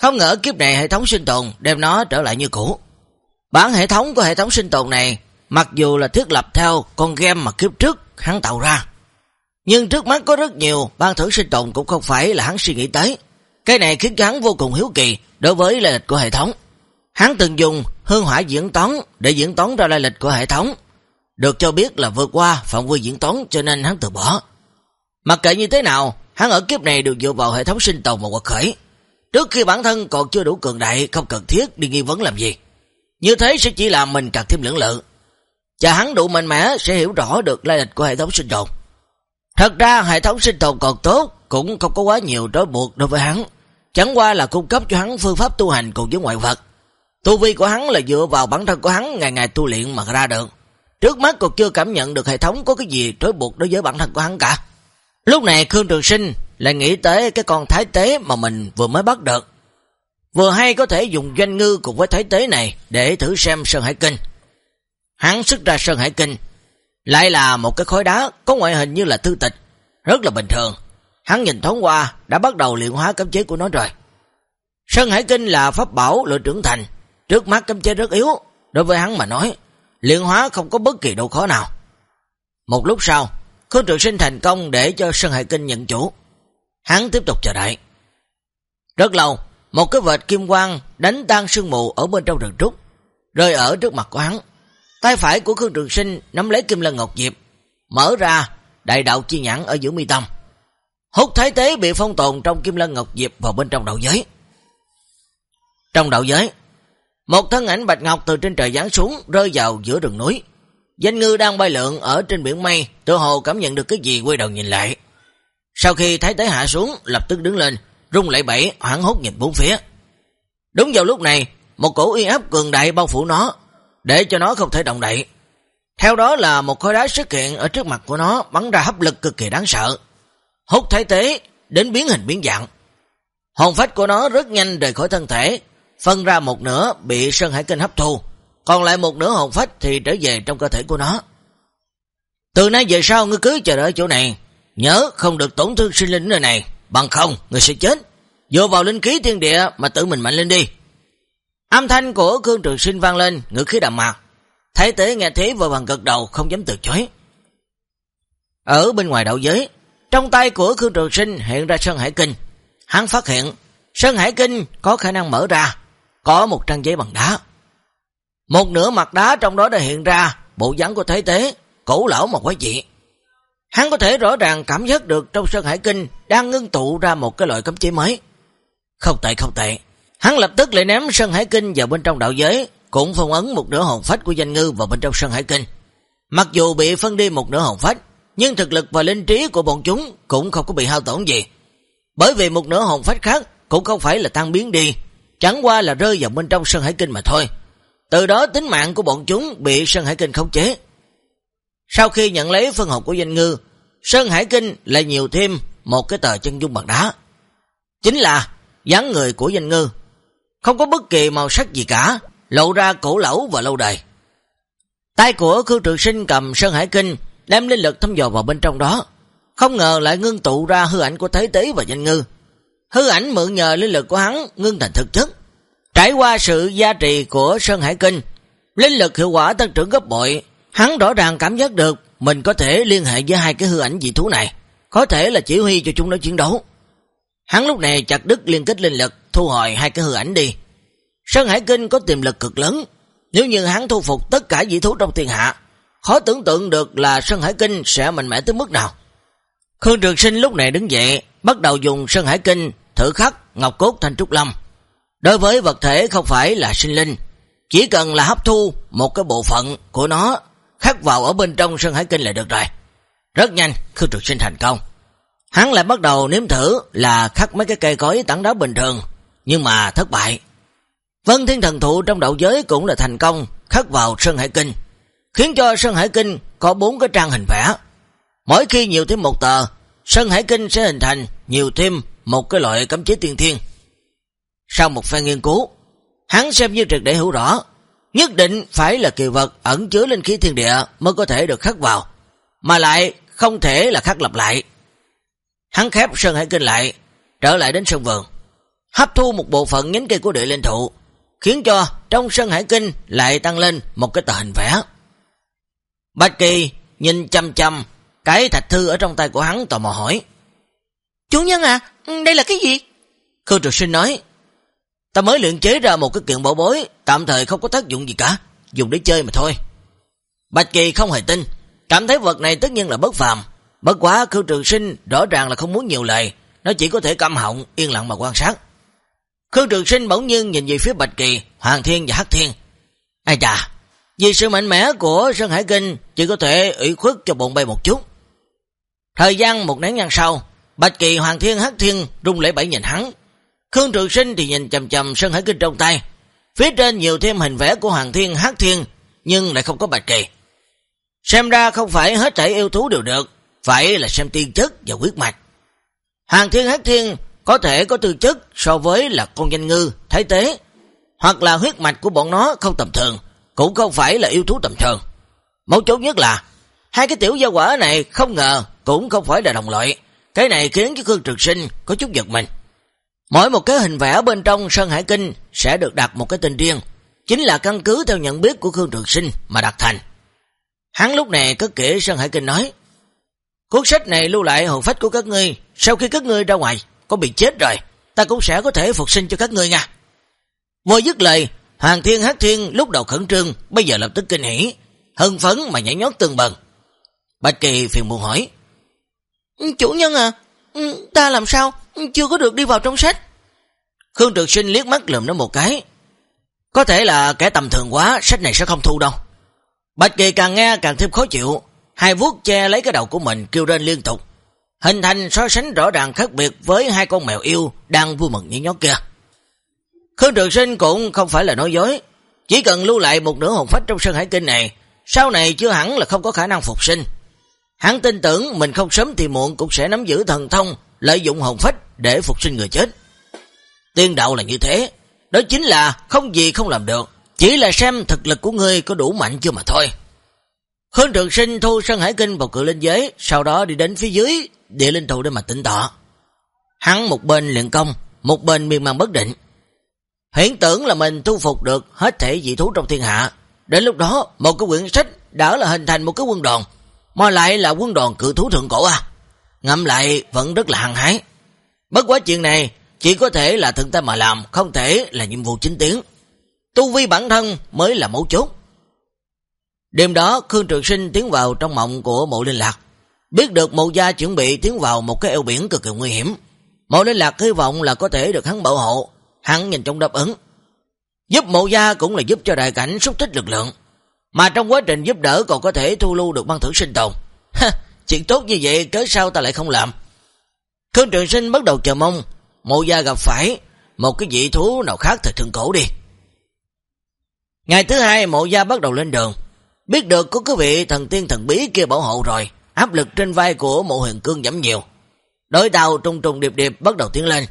Speaker 1: Không ngờ kiếp này hệ thống sinh tồn đem nó trở lại như cũ. Bản hệ thống của hệ thống sinh tồn này, mặc dù là thiết lập theo con game mà kiếp trước hắn tạo ra, nhưng trước mắt có rất nhiều ban thử sinh tồn cũng không phải là hắn suy nghĩ tới. Cái này khiến hắn vô cùng hiếu kỳ đối với lai lịch của hệ thống. Hắn từng dùng hương hỏa diễn toán để diễn toán ra lai lịch của hệ thống. Được cho biết là vượt qua phạm vi diễn toán cho nên hắn từ bỏ. Mặc kệ như thế nào, hắn ở kiếp này được dựa vào hệ thống sinh tồn và quật khởi. Trước khi bản thân còn chưa đủ cường đại, không cần thiết đi nghi vấn làm gì. Như thế sẽ chỉ làm mình càng thêm lưỡng lự. Và hắn đủ mạnh mẽ sẽ hiểu rõ được lai lịch của hệ thống sinh tồn. Thật ra hệ thống sinh tồn còn tốt, cũng không có quá nhiều trói buộc đối với hắn. Chẳng qua là cung cấp cho hắn phương pháp tu hành cùng với ngoại vật. Tu vi của hắn là dựa vào bản thân của hắn ngày ngày tu luyện mà ra được. Trước mắt còn chưa cảm nhận được hệ thống có cái gì trói buộc đối với bản thân của hắn cả. Lúc này Khương Trường Sinh lại nghĩ tới cái con thái tế mà mình vừa mới bắt được. Vừa hay có thể dùng doanh ngư cùng với thái tế này để thử xem Sơn Hải Kinh. Hắn xuất ra Sơn Hải Kinh, lại là một cái khối đá có ngoại hình như là thư tịch, rất là bình thường. Hắn nhìn thoáng qua đã bắt đầu luyện hóa cấm chế của nó rồi. Sơn Hải Kinh là pháp bảo lựa trưởng thành, trước mắt cấm chế rất yếu, đối với hắn mà nói, luyện hóa không có bất kỳ độ khó nào. Một lúc sau, Khương Trường Sinh thành công để cho Sơn Hải Kinh nhận chủ. Hắn tiếp tục chờ đợi. Rất lâu, một cái vệt kim quang đánh tan sương mù ở bên trong rừng trúc, rơi ở trước mặt của hắn. Tay phải của Khương Trường Sinh nắm lấy kim lân ngọc diệp, mở ra đại đạo chi nhãn ở giữa mi tâm. Hút thái tế bị phong tồn trong kim lân ngọc diệp vào bên trong đạo giới. Trong đạo giới, một thân ảnh bạch ngọc từ trên trời giáng xuống rơi vào giữa rừng núi. Danh ngư đang bay lượn ở trên biển mây, tự hồ cảm nhận được cái gì quay đầu nhìn lại. Sau khi thấy tế hạ xuống, lập tức đứng lên, rung lại bẫy, hoảng hốt nhìn bốn phía. Đúng vào lúc này, một cổ uy áp cường đại bao phủ nó, để cho nó không thể động đậy. Theo đó là một khối đá xuất hiện ở trước mặt của nó bắn ra hấp lực cực kỳ đáng sợ. Hút thái tế đến biến hình biến dạng. Hồn phách của nó rất nhanh rời khỏi thân thể, phân ra một nửa bị Sơn Hải Kinh hấp thu, còn lại một nửa hồn phách thì trở về trong cơ thể của nó. Từ nay về sau ngươi cứ chờ đợi chỗ này, nhớ không được tổn thương sinh linh nơi này, bằng không ngươi sẽ chết. Vô vào linh khí thiên địa mà tự mình mạnh lên đi. Âm thanh của Khương Trường Sinh vang lên, ngữ khí đậm mạc. Thái tế nghe thế vừa bằng gật đầu không dám từ chối. Ở bên ngoài đạo giới, trong tay của Khương Trường Sinh hiện ra Sơn Hải Kinh. Hắn phát hiện Sơn Hải Kinh có khả năng mở ra, có một trang giấy bằng đá. Một nửa mặt đá trong đó đã hiện ra bộ dáng của Thái tế, cổ lão mà quái dị. Hắn có thể rõ ràng cảm giác được trong Sơn Hải Kinh đang ngưng tụ ra một cái loại cấm chế mới. Không tệ không tệ. Hắn lập tức lại ném Sơn Hải Kinh vào bên trong đạo giới, cũng phong ấn một nửa hồn phách của danh ngư vào bên trong Sơn Hải Kinh. Mặc dù bị phân đi một nửa hồn phách, nhưng thực lực và linh trí của bọn chúng cũng không có bị hao tổn gì. Bởi vì một nửa hồn phách khác cũng không phải là tan biến đi, chẳng qua là rơi vào bên trong Sơn Hải Kinh mà thôi. Từ đó tính mạng của bọn chúng bị Sơn Hải Kinh khống chế. Sau khi nhận lấy phân hồn của danh ngư, Sơn Hải Kinh lại nhiều thêm một cái tờ chân dung bằng đá. Chính là dáng người của danh ngư. Không có bất kỳ màu sắc gì cả, lộ ra cổ lẩu và lâu đời. Tay của Khương Trường Sinh cầm Sơn Hải Kinh, đem linh lực thăm dò vào bên trong đó. Không ngờ lại ngưng tụ ra hư ảnh của Thế Tế và Danh Ngư. Hư ảnh mượn nhờ linh lực của hắn ngưng thành thực chất. Trải qua sự gia trì của Sơn Hải Kinh, linh lực hiệu quả tăng trưởng gấp bội, hắn rõ ràng cảm giác được mình có thể liên hệ với hai cái hư ảnh dị thú này, có thể là chỉ huy cho chúng nó chiến đấu. Hắn lúc này chặt đứt liên kết linh lực, thu hồi hai cái hư ảnh đi. Sơn Hải Kinh có tiềm lực cực lớn, nếu như hắn thu phục tất cả dị thú trong thiên hạ, khó tưởng tượng được là Sơn Hải Kinh sẽ mạnh mẽ tới mức nào. Khương Trường Sinh lúc này đứng dậy, bắt đầu dùng Sơn Hải Kinh thử khắc ngọc cốt thành trúc lâm. Đối với vật thể không phải là sinh linh, chỉ cần là hấp thu một cái bộ phận của nó khắc vào ở bên trong Sơn Hải Kinh là được rồi. Rất nhanh, Khương Trực Sinh thành công. Hắn lại bắt đầu nếm thử là khắc mấy cái cây cối tảng đá bình thường, nhưng mà thất bại. Vân Thiên Thần Thụ trong đạo giới cũng là thành công khắc vào Sơn Hải Kinh, khiến cho Sơn Hải Kinh có bốn cái trang hình vẽ. Mỗi khi nhiều thêm một tờ, Sơn Hải Kinh sẽ hình thành nhiều thêm một cái loại cấm chế tiên thiên. Sau một phen nghiên cứu, hắn xem như trực để hữu rõ, nhất định phải là kỳ vật ẩn chứa linh khí thiên địa mới có thể được khắc vào, mà lại không thể là khắc lặp lại. Hắn khép Sơn Hải Kinh lại, trở lại đến sân vườn, hấp thu một bộ phận nhánh cây của địa linh thụ, khiến cho trong Sơn Hải Kinh lại tăng lên một cái tờ hình vẽ. Bạch Kỳ nhìn chăm chăm cái thạch thư ở trong tay của hắn tò mò hỏi. Chủ nhân à, đây là cái gì? Khương Trực Sinh nói, ta mới luyện chế ra một cái kiện bảo bối, tạm thời không có tác dụng gì cả, dùng để chơi mà thôi. Bạch Kỳ không hề tin, cảm thấy vật này tất nhiên là bất phàm. Bất quá Khương Trường Sinh rõ ràng là không muốn nhiều lời, nó chỉ có thể căm họng, yên lặng mà quan sát. Khương Trường Sinh bỗng nhiên nhìn về phía Bạch Kỳ, Hoàng Thiên và Hắc Thiên. Ai chà, vì sự mạnh mẽ của Sơn Hải Kinh chỉ có thể ủy khuất cho bọn bay một chút. Thời gian một nén nhăn sau, Bạch Kỳ, Hoàng Thiên, Hắc Thiên rung lễ bảy nhìn hắn. Khương Trường Sinh thì nhìn chầm chầm Sơn Hải Kinh trong tay. Phía trên nhiều thêm hình vẽ của Hoàng Thiên, Hát Thiên, nhưng lại không có Bạch Kỳ. Xem ra không phải hết thảy yêu thú đều được, phải là xem tiên chất và quyết mạch. Hoàng Thiên, Hát Thiên có thể có tư chất so với là con danh ngư, thái tế, hoặc là huyết mạch của bọn nó không tầm thường, cũng không phải là yêu thú tầm thường. Mấu chốt nhất là, hai cái tiểu gia quả này không ngờ cũng không phải là đồng loại, cái này khiến cho Khương Trực Sinh có chút giật mình. Mỗi một cái hình vẽ bên trong Sơn Hải Kinh sẽ được đặt một cái tên riêng, chính là căn cứ theo nhận biết của Khương Trường Sinh mà đặt thành. Hắn lúc này cất kể Sơn Hải Kinh nói, Cuốn sách này lưu lại hồn phách của các ngươi, sau khi các ngươi ra ngoài, có bị chết rồi, ta cũng sẽ có thể phục sinh cho các ngươi nha. Vừa dứt lời, Hoàng Thiên Hát Thiên lúc đầu khẩn trương, bây giờ lập tức kinh hỉ, hân phấn mà nhảy nhót tương bần. Bạch Kỳ phiền buồn hỏi, Chủ nhân à, ta làm sao, chưa có được đi vào trong sách. Khương Trực Sinh liếc mắt lườm nó một cái. Có thể là kẻ tầm thường quá, sách này sẽ không thu đâu. Bạch Kỳ càng nghe càng thêm khó chịu, hai vuốt che lấy cái đầu của mình kêu lên liên tục hình thành so sánh rõ ràng khác biệt với hai con mèo yêu đang vui mừng như nhót kia. Khương Trường Sinh cũng không phải là nói dối, chỉ cần lưu lại một nửa hồn phách trong sân Hải Kinh này, sau này chưa hẳn là không có khả năng phục sinh. Hắn tin tưởng mình không sớm thì muộn cũng sẽ nắm giữ thần thông, lợi dụng hồn phách để phục sinh người chết. Tiên đạo là như thế, đó chính là không gì không làm được, chỉ là xem thực lực của ngươi có đủ mạnh chưa mà thôi. Khương Trường Sinh thu Sơn Hải Kinh vào cửa linh giới, sau đó đi đến phía dưới địa linh thụ để mà tỉnh tọa. Hắn một bên luyện công, một bên miên man bất định. hiển tưởng là mình thu phục được hết thể dị thú trong thiên hạ. Đến lúc đó, một cái quyển sách đã là hình thành một cái quân đoàn, mà lại là quân đoàn cự thú thượng cổ à. Ngậm lại vẫn rất là hăng hái. Bất quá chuyện này chỉ có thể là thượng tay mà làm, không thể là nhiệm vụ chính tiến. Tu vi bản thân mới là mấu chốt. Đêm đó, Khương Trường Sinh tiến vào trong mộng của mộ linh lạc. Biết được mộ gia chuẩn bị tiến vào một cái eo biển cực kỳ nguy hiểm. Mộ linh lạc hy vọng là có thể được hắn bảo hộ. Hắn nhìn trong đáp ứng. Giúp mộ gia cũng là giúp cho đại cảnh xúc tích lực lượng. Mà trong quá trình giúp đỡ còn có thể thu lưu được băng thử sinh tồn. ha chuyện tốt như vậy cớ sao ta lại không làm. Khương Trường Sinh bắt đầu chờ mong mộ gia gặp phải một cái dị thú nào khác thật thương cổ đi. Ngày thứ hai mộ gia bắt đầu lên đường. Biết được có cái vị thần tiên thần bí kia bảo hộ rồi, áp lực trên vai của mộ huyền cương giảm nhiều. Đối tàu trùng trùng điệp điệp bắt đầu tiến lên.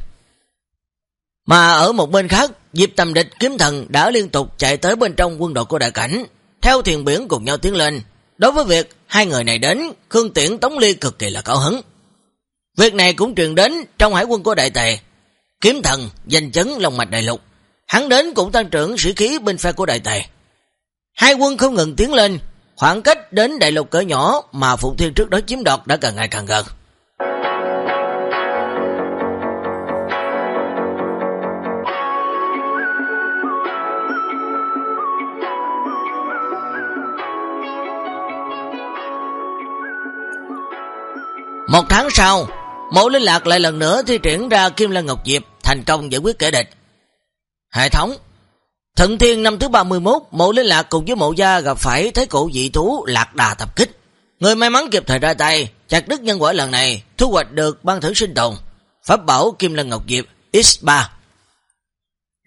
Speaker 1: Mà ở một bên khác, Diệp Tầm Địch kiếm thần đã liên tục chạy tới bên trong quân đội của đại cảnh, theo thuyền biển cùng nhau tiến lên. Đối với việc hai người này đến, Khương Tiễn Tống Ly cực kỳ là cao hứng. Việc này cũng truyền đến trong hải quân của đại tề. Kiếm thần, danh chấn lòng mạch đại lục. Hắn đến cũng tăng trưởng sĩ khí bên phe của đại tề. Hai quân không ngừng tiến lên, khoảng cách đến đại lục cỡ nhỏ mà Phụng Thiên trước đó chiếm đoạt đã càng ngày càng gần. Một tháng sau, mẫu linh lạc lại lần nữa thi triển ra Kim Lan Ngọc Diệp thành công giải quyết kẻ địch. Hệ thống Thận thiên năm thứ 31, mộ linh lạc cùng với mộ gia gặp phải thế cổ dị thú lạc đà tập kích. Người may mắn kịp thời ra tay, chặt đứt nhân quả lần này, thu hoạch được ban thử sinh tồn, pháp bảo Kim Lân Ngọc Diệp X3.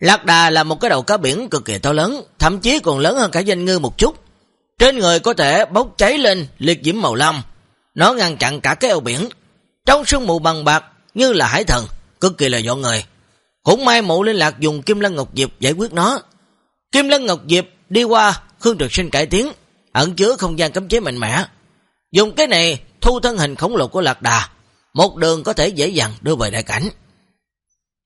Speaker 1: Lạc đà là một cái đầu cá biển cực kỳ to lớn, thậm chí còn lớn hơn cả danh ngư một chút. Trên người có thể bốc cháy lên liệt diễm màu lam, nó ngăn chặn cả cái eo biển. Trong sương mù bằng bạc như là hải thần, cực kỳ là dọn người. Cũng may mụ liên lạc dùng Kim Lân Ngọc Diệp giải quyết nó. Kim Lân Ngọc Diệp đi qua Khương Trực Sinh cải tiến, ẩn chứa không gian cấm chế mạnh mẽ. Dùng cái này thu thân hình khổng lồ của Lạc Đà, một đường có thể dễ dàng đưa về đại cảnh.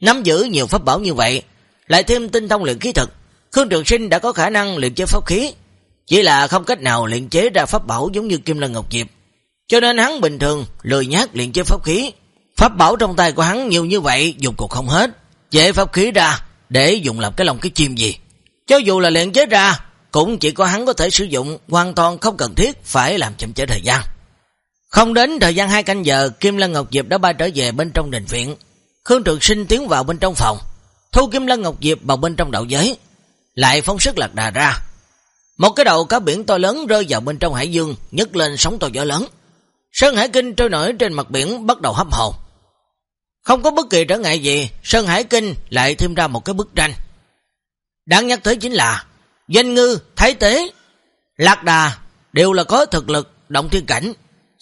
Speaker 1: Nắm giữ nhiều pháp bảo như vậy, lại thêm tinh thông luyện khí thực, Khương Trường Sinh đã có khả năng luyện chế pháp khí, chỉ là không cách nào luyện chế ra pháp bảo giống như Kim Lân Ngọc Diệp. Cho nên hắn bình thường lười nhát luyện chế pháp khí. Pháp bảo trong tay của hắn nhiều như vậy, dùng cuộc không hết. Chế pháp khí ra, để dùng làm cái lòng cái chim gì. Cho dù là luyện chế ra, cũng chỉ có hắn có thể sử dụng, hoàn toàn không cần thiết phải làm chậm trễ thời gian. Không đến thời gian hai canh giờ, Kim Lân Ngọc Diệp đã bay trở về bên trong đình viện. Khương Trường Sinh tiến vào bên trong phòng, thu Kim Lân Ngọc Diệp vào bên trong đậu giới lại phóng sức lạc đà ra. Một cái đầu cá biển to lớn rơi vào bên trong hải dương, nhấc lên sóng to gió lớn. Sơn Hải Kinh trôi nổi trên mặt biển bắt đầu hấp hồn. Không có bất kỳ trở ngại gì, Sơn Hải Kinh lại thêm ra một cái bức tranh. Đáng nhắc tới chính là Danh Ngư, Thái Tế, Lạc Đà đều là có thực lực động thiên cảnh.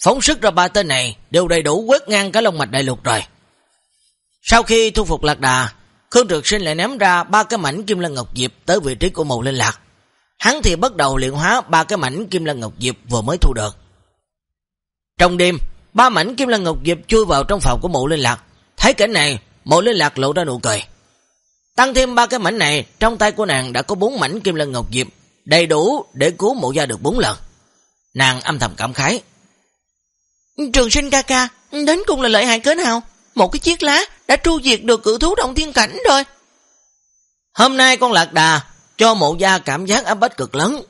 Speaker 1: Phóng sức ra ba tên này đều đầy đủ quét ngang cả lông mạch đại lục rồi. Sau khi thu phục Lạc Đà, Khương Trực Sinh lại ném ra ba cái mảnh Kim Lân Ngọc Diệp tới vị trí của màu linh lạc. Hắn thì bắt đầu luyện hóa ba cái mảnh Kim Lân Ngọc Diệp vừa mới thu được. Trong đêm, ba mảnh kim lân ngọc diệp chui vào trong phòng của mộ linh lạc. Thấy cảnh này, mộ linh lạc lộ ra nụ cười. Tăng thêm ba cái mảnh này, trong tay của nàng đã có bốn mảnh kim lân ngọc diệp, đầy đủ để cứu mộ gia được bốn lần. Nàng âm thầm cảm khái. Trường sinh ca ca, đến cùng là lợi hại cỡ nào? Một cái chiếc lá đã tru diệt được cử thú động thiên cảnh rồi. Hôm nay con lạc đà cho mộ gia cảm giác áp bách cực lớn,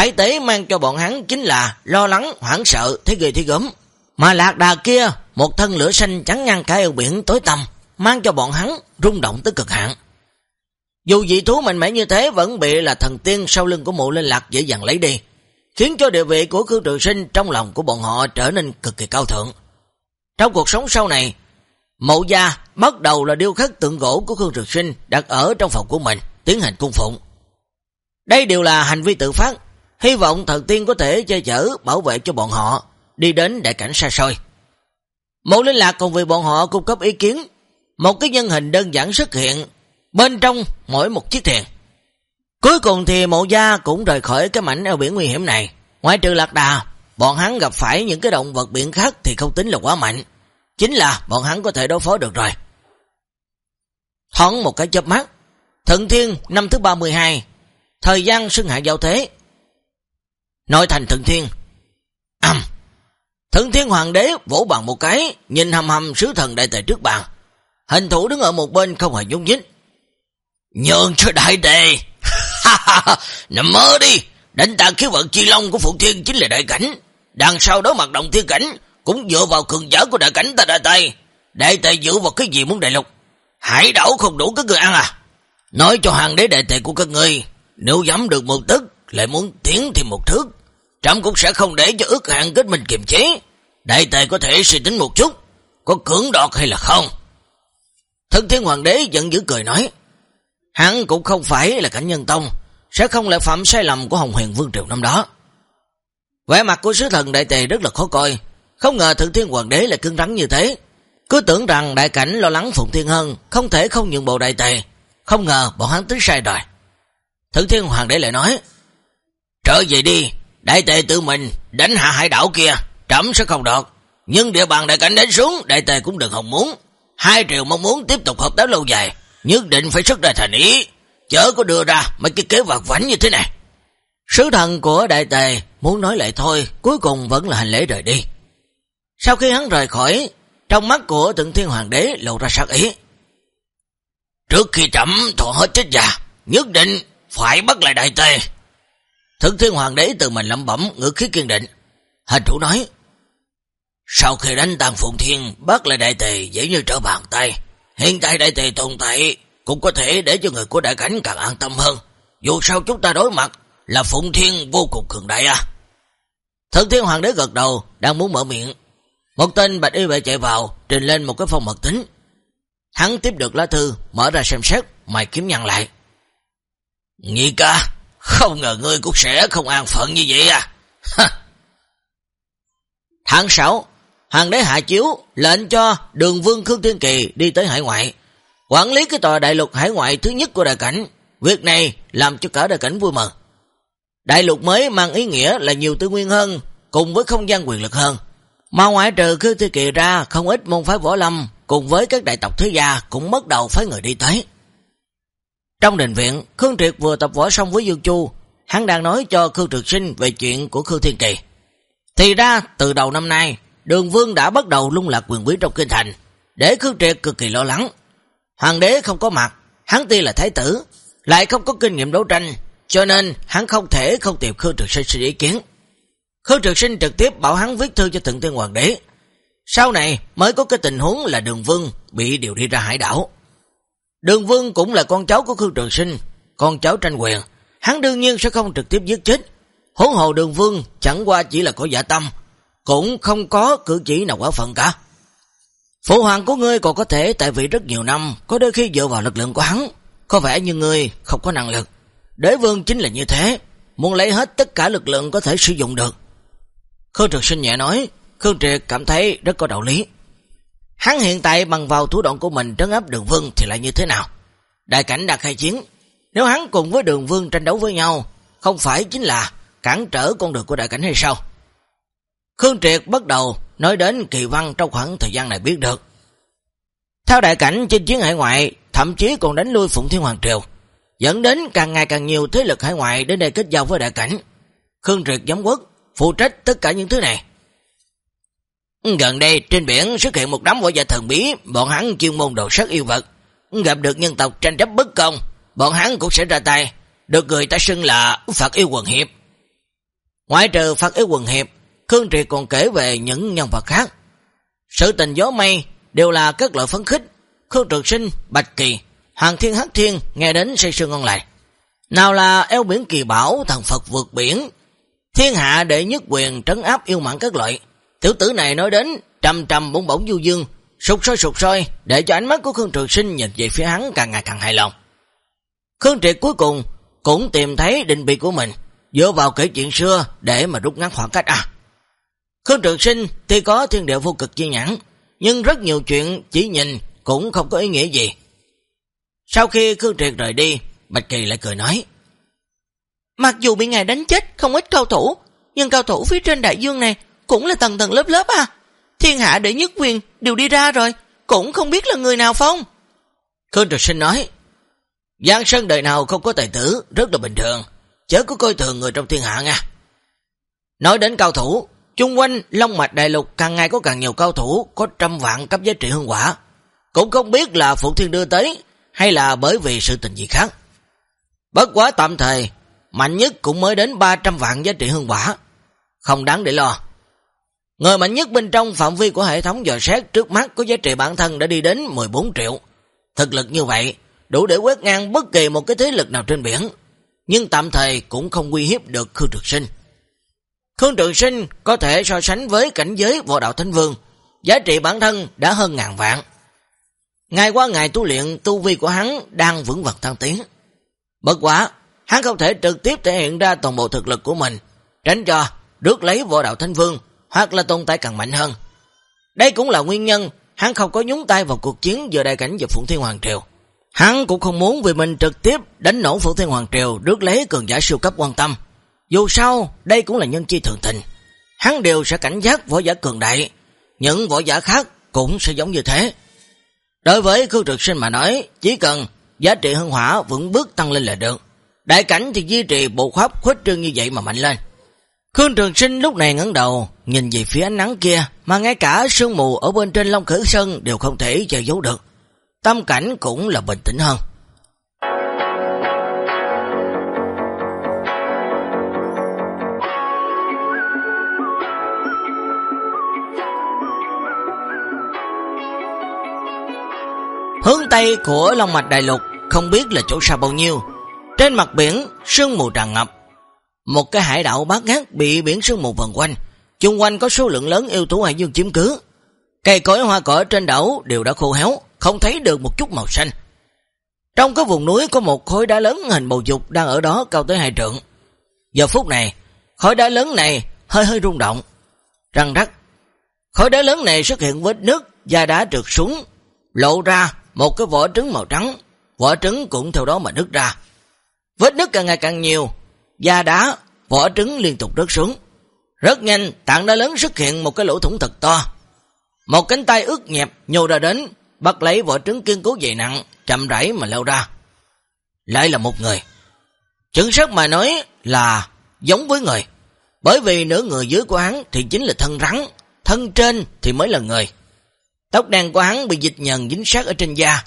Speaker 1: Thái tế mang cho bọn hắn chính là lo lắng, hoảng sợ, thế ghê thế gớm. Mà lạc đà kia, một thân lửa xanh trắng ngăn cả eo biển tối tăm, mang cho bọn hắn rung động tới cực hạn. Dù dị thú mạnh mẽ như thế vẫn bị là thần tiên sau lưng của mộ lên lạc dễ dàng lấy đi, khiến cho địa vị của Khương Trường Sinh trong lòng của bọn họ trở nên cực kỳ cao thượng. Trong cuộc sống sau này, Mậu gia bắt đầu là điêu khắc tượng gỗ của Khương Trực Sinh đặt ở trong phòng của mình, tiến hành cung phụng. Đây đều là hành vi tự phát, hy vọng thần tiên có thể che chở, bảo vệ cho bọn họ, đi đến đại cảnh xa xôi. Một liên Lạc còn vì bọn họ cung cấp ý kiến, một cái nhân hình đơn giản xuất hiện, bên trong mỗi một chiếc thuyền. Cuối cùng thì mộ gia cũng rời khỏi cái mảnh eo biển nguy hiểm này, ngoại trừ lạc đà, bọn hắn gặp phải những cái động vật biển khác thì không tính là quá mạnh. Chính là bọn hắn có thể đối phó được rồi. Thoáng một cái chớp mắt, Thận Thiên năm thứ 32, thời gian xưng hạ giao thế. Nội thành thượng Thiên. Âm. Thận Thiên Hoàng đế vỗ bằng một cái, nhìn hầm hầm sứ thần đại tề trước bàn. Hình thủ đứng ở một bên không hề nhúc nhích. Nhường cho đại tề. Nằm mơ đi. Đánh tạc khí vận chi long của Phụ Thiên chính là đại cảnh. Đằng sau đó mặt động thiên cảnh cũng dựa vào cường giả của đại cảnh ta đại tây. Đại tề dựa vào cái gì muốn đại lục? Hải đảo không đủ các người ăn à? Nói cho hàng đế đại tề của các người, nếu dám được một tức, lại muốn tiến thì một thước trẫm cũng sẽ không để cho ước hạn kết mình kiềm chế. Đại tề có thể suy tính một chút, có cưỡng đọt hay là không? Thân thiên hoàng đế giận dữ cười nói, hắn cũng không phải là cảnh nhân tông, sẽ không lại phạm sai lầm của Hồng Huyền Vương Triều năm đó. Vẻ mặt của sứ thần đại tề rất là khó coi, không ngờ thượng thiên hoàng đế lại cứng rắn như thế. Cứ tưởng rằng đại cảnh lo lắng Phụng Thiên Hân, không thể không nhượng bộ đại tề, không ngờ bọn hắn tính sai rồi. Thượng thiên hoàng đế lại nói, trở về đi, đại tề tự mình đánh hạ hải đảo kia, trẫm sẽ không đọt. Nhưng địa bàn đại cảnh đánh xuống, đại tề cũng đừng hồng muốn. Hai triều mong muốn tiếp tục hợp tác lâu dài, nhất định phải xuất ra thành ý, chớ có đưa ra mấy cái kế hoạch vảnh như thế này. Sứ thần của đại tề muốn nói lại thôi, cuối cùng vẫn là hành lễ rời đi. Sau khi hắn rời khỏi, trong mắt của tượng thiên hoàng đế lộ ra sát ý. Trước khi trẫm thọ hết chết già, nhất định phải bắt lại đại tề. Thượng thiên hoàng đế từ mình lẩm bẩm ngữ khí kiên định. Hành thủ nói, sau khi đánh tàn phụng thiên, bắt lại đại tề dễ như trở bàn tay. Hiện tại đại tề tồn tại cũng có thể để cho người của đại cảnh càng an tâm hơn. Dù sao chúng ta đối mặt là phụng thiên vô cùng cường đại à. Thượng thiên hoàng đế gật đầu, đang muốn mở miệng. Một tên bạch y vệ chạy vào, trình lên một cái phòng mật tính. Hắn tiếp được lá thư, mở ra xem xét, mày kiếm nhăn lại. Nghị ca, không ngờ ngươi cũng sẽ không an phận như vậy à. Tháng 6, Hoàng đế hạ chiếu, lệnh cho đường vương Khương Thiên Kỳ đi tới hải ngoại. Quản lý cái tòa đại lục hải ngoại thứ nhất của đại cảnh. Việc này làm cho cả đại cảnh vui mừng. Đại lục mới mang ý nghĩa là nhiều tư nguyên hơn, cùng với không gian quyền lực hơn. Mà ngoại trừ Khương Thiên Kỳ ra, không ít môn phái võ lâm, cùng với các đại tộc thế gia cũng bắt đầu phái người đi tới. Trong đình viện, Khương Triệt vừa tập võ xong với Dương Chu, hắn đang nói cho Khương Trực Sinh về chuyện của Khương Thiên Kỳ. Thì ra, từ đầu năm nay, Đường Vương đã bắt đầu lung lạc quyền quý trong kinh thành, để Khương Triệt cực kỳ lo lắng. Hoàng đế không có mặt, hắn tuy là thái tử, lại không có kinh nghiệm đấu tranh, cho nên hắn không thể không tìm Khương Trực Sinh xin ý kiến. Khương Trực Sinh trực tiếp bảo hắn viết thư cho Thượng Tiên Hoàng đế. Sau này mới có cái tình huống là Đường Vương bị điều đi ra hải đảo. Đường Vương cũng là con cháu của Khương Trường Sinh, con cháu tranh quyền. Hắn đương nhiên sẽ không trực tiếp giết chết. Hốn hồ Đường Vương chẳng qua chỉ là có giả tâm, cũng không có cử chỉ nào quá phận cả. Phụ hoàng của ngươi còn có thể tại vì rất nhiều năm, có đôi khi dựa vào lực lượng của hắn, có vẻ như ngươi không có năng lực. Đế vương chính là như thế, muốn lấy hết tất cả lực lượng có thể sử dụng được. Khương trường Sinh nhẹ nói, Khương Triệt cảm thấy rất có đạo lý. Hắn hiện tại bằng vào thủ đoạn của mình trấn áp đường vương thì lại như thế nào? Đại cảnh đã khai chiến, nếu hắn cùng với đường vương tranh đấu với nhau, không phải chính là cản trở con đường của đại cảnh hay sao? Khương Triệt bắt đầu nói đến kỳ văn trong khoảng thời gian này biết được. Theo đại cảnh trên chiến hải ngoại, thậm chí còn đánh lui Phụng Thiên Hoàng Triều, dẫn đến càng ngày càng nhiều thế lực hải ngoại đến đây kết giao với đại cảnh. Khương Triệt giám quốc, phụ trách tất cả những thứ này. Gần đây trên biển xuất hiện một đám võ giả thần bí, bọn hắn chuyên môn đồ sát yêu vật. Gặp được nhân tộc tranh chấp bất công, bọn hắn cũng sẽ ra tay, được người ta xưng là Phật yêu quần hiệp. Ngoại trừ Phật yêu quần hiệp, Khương Triệt còn kể về những nhân vật khác. Sự tình gió mây đều là các loại phấn khích, Khương Trực Sinh, Bạch Kỳ, Hoàng Thiên Hắc Thiên nghe đến say sương ngon lại. Nào là eo biển kỳ bảo, thần Phật vượt biển, thiên hạ đệ nhất quyền trấn áp yêu mặn các loại. Tiểu tử này nói đến trăm trăm bỗng bỗng du dương, sụt sôi sụt sôi, để cho ánh mắt của Khương Trực Sinh nhìn về phía hắn càng ngày càng hài lòng. Khương Triệt cuối cùng cũng tìm thấy định vị của mình, dựa vào kể chuyện xưa để mà rút ngắn khoảng cách à. Khương Trực Sinh thì có thiên địa vô cực chi nhãn, nhưng rất nhiều chuyện chỉ nhìn cũng không có ý nghĩa gì. Sau khi Khương Triệt rời đi, Bạch Kỳ lại cười nói,
Speaker 2: Mặc dù bị ngài đánh chết không ít cao thủ, nhưng cao thủ phía trên đại dương này cũng là tầng tầng lớp lớp à. Thiên hạ để nhất quyền đều đi ra rồi, cũng không biết là người nào phong.
Speaker 1: Khương Trực Sinh nói, Giang Sơn đời nào không có tài tử, rất là bình thường, chớ có coi thường người trong thiên hạ nha. Nói đến cao thủ, chung quanh Long Mạch Đại Lục càng ngày có càng nhiều cao thủ có trăm vạn cấp giá trị hương quả. Cũng không biết là Phụ Thiên đưa tới hay là bởi vì sự tình gì khác. Bất quá tạm thời, mạnh nhất cũng mới đến 300 vạn giá trị hương quả. Không đáng để lo. Người mạnh nhất bên trong phạm vi của hệ thống dò xét trước mắt có giá trị bản thân đã đi đến 14 triệu. Thực lực như vậy, đủ để quét ngang bất kỳ một cái thế lực nào trên biển. Nhưng tạm thời cũng không uy hiếp được Khương Trường Sinh. Khương Trường Sinh có thể so sánh với cảnh giới võ đạo Thánh Vương, giá trị bản thân đã hơn ngàn vạn. Ngày qua ngày tu luyện, tu vi của hắn đang vững vật thăng tiến. Bất quá, hắn không thể trực tiếp thể hiện ra toàn bộ thực lực của mình, tránh cho rước lấy võ đạo Thánh Vương hoặc là tồn tại càng mạnh hơn. Đây cũng là nguyên nhân hắn không có nhúng tay vào cuộc chiến giữa đại cảnh và Phụng Thiên Hoàng Triều. Hắn cũng không muốn vì mình trực tiếp đánh nổ Phụng Thiên Hoàng Triều rước lấy cường giả siêu cấp quan tâm. Dù sao, đây cũng là nhân chi thường tình. Hắn đều sẽ cảnh giác võ giả cường đại, những võ giả khác cũng sẽ giống như thế. Đối với Khương Trực Sinh mà nói, chỉ cần giá trị hương hỏa vững bước tăng lên là được. Đại cảnh thì duy trì bộ pháp khuếch trương như vậy mà mạnh lên. Khương Trường Sinh lúc này ngẩng đầu, nhìn về phía ánh nắng kia, mà ngay cả sương mù ở bên trên Long Khởi Sơn đều không thể che giấu được. Tâm cảnh cũng là bình tĩnh hơn. Hướng Tây của Long Mạch Đại Lục không biết là chỗ xa bao nhiêu. Trên mặt biển, sương mù tràn ngập, một cái hải đảo bát ngát bị biển sương mù vần quanh, chung quanh có số lượng lớn yêu thú hải dương chiếm cứ. Cây cối hoa cỏ trên đảo đều đã khô héo, không thấy được một chút màu xanh. Trong cái vùng núi có một khối đá lớn hình bầu dục đang ở đó cao tới hai trượng. Giờ phút này, khối đá lớn này hơi hơi rung động. Răng rắc, khối đá lớn này xuất hiện vết nước, da đá trượt xuống, lộ ra một cái vỏ trứng màu trắng, vỏ trứng cũng theo đó mà nứt ra. Vết nước càng ngày càng nhiều, da đá, vỏ trứng liên tục rớt xuống. Rất nhanh, tảng đá lớn xuất hiện một cái lỗ thủng thật to. Một cánh tay ướt nhẹp nhô ra đến, bắt lấy vỏ trứng kiên cố dày nặng, chậm rãi mà leo ra. Lại là một người. Chứng sắc mà nói là giống với người. Bởi vì nửa người dưới của hắn thì chính là thân rắn, thân trên thì mới là người. Tóc đen của hắn bị dịch nhần dính sát ở trên da.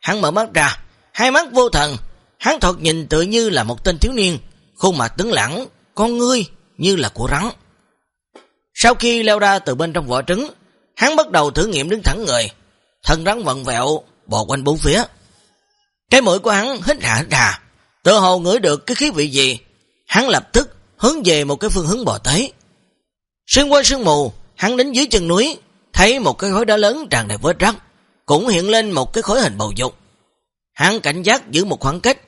Speaker 1: Hắn mở mắt ra, hai mắt vô thần, hắn thuật nhìn tự như là một tên thiếu niên, khuôn mặt tướng lẳng, con ngươi như là của rắn. Sau khi leo ra từ bên trong vỏ trứng, hắn bắt đầu thử nghiệm đứng thẳng người, thân rắn vận vẹo, bò quanh bốn phía. Cái mũi của hắn hít hạ hít hà, tự hồ ngửi được cái khí vị gì, hắn lập tức hướng về một cái phương hướng bò tới. Xuyên qua sương mù, hắn đến dưới chân núi, thấy một cái khối đá lớn tràn đầy vết rắc, cũng hiện lên một cái khối hình bầu dục. Hắn cảnh giác giữ một khoảng cách,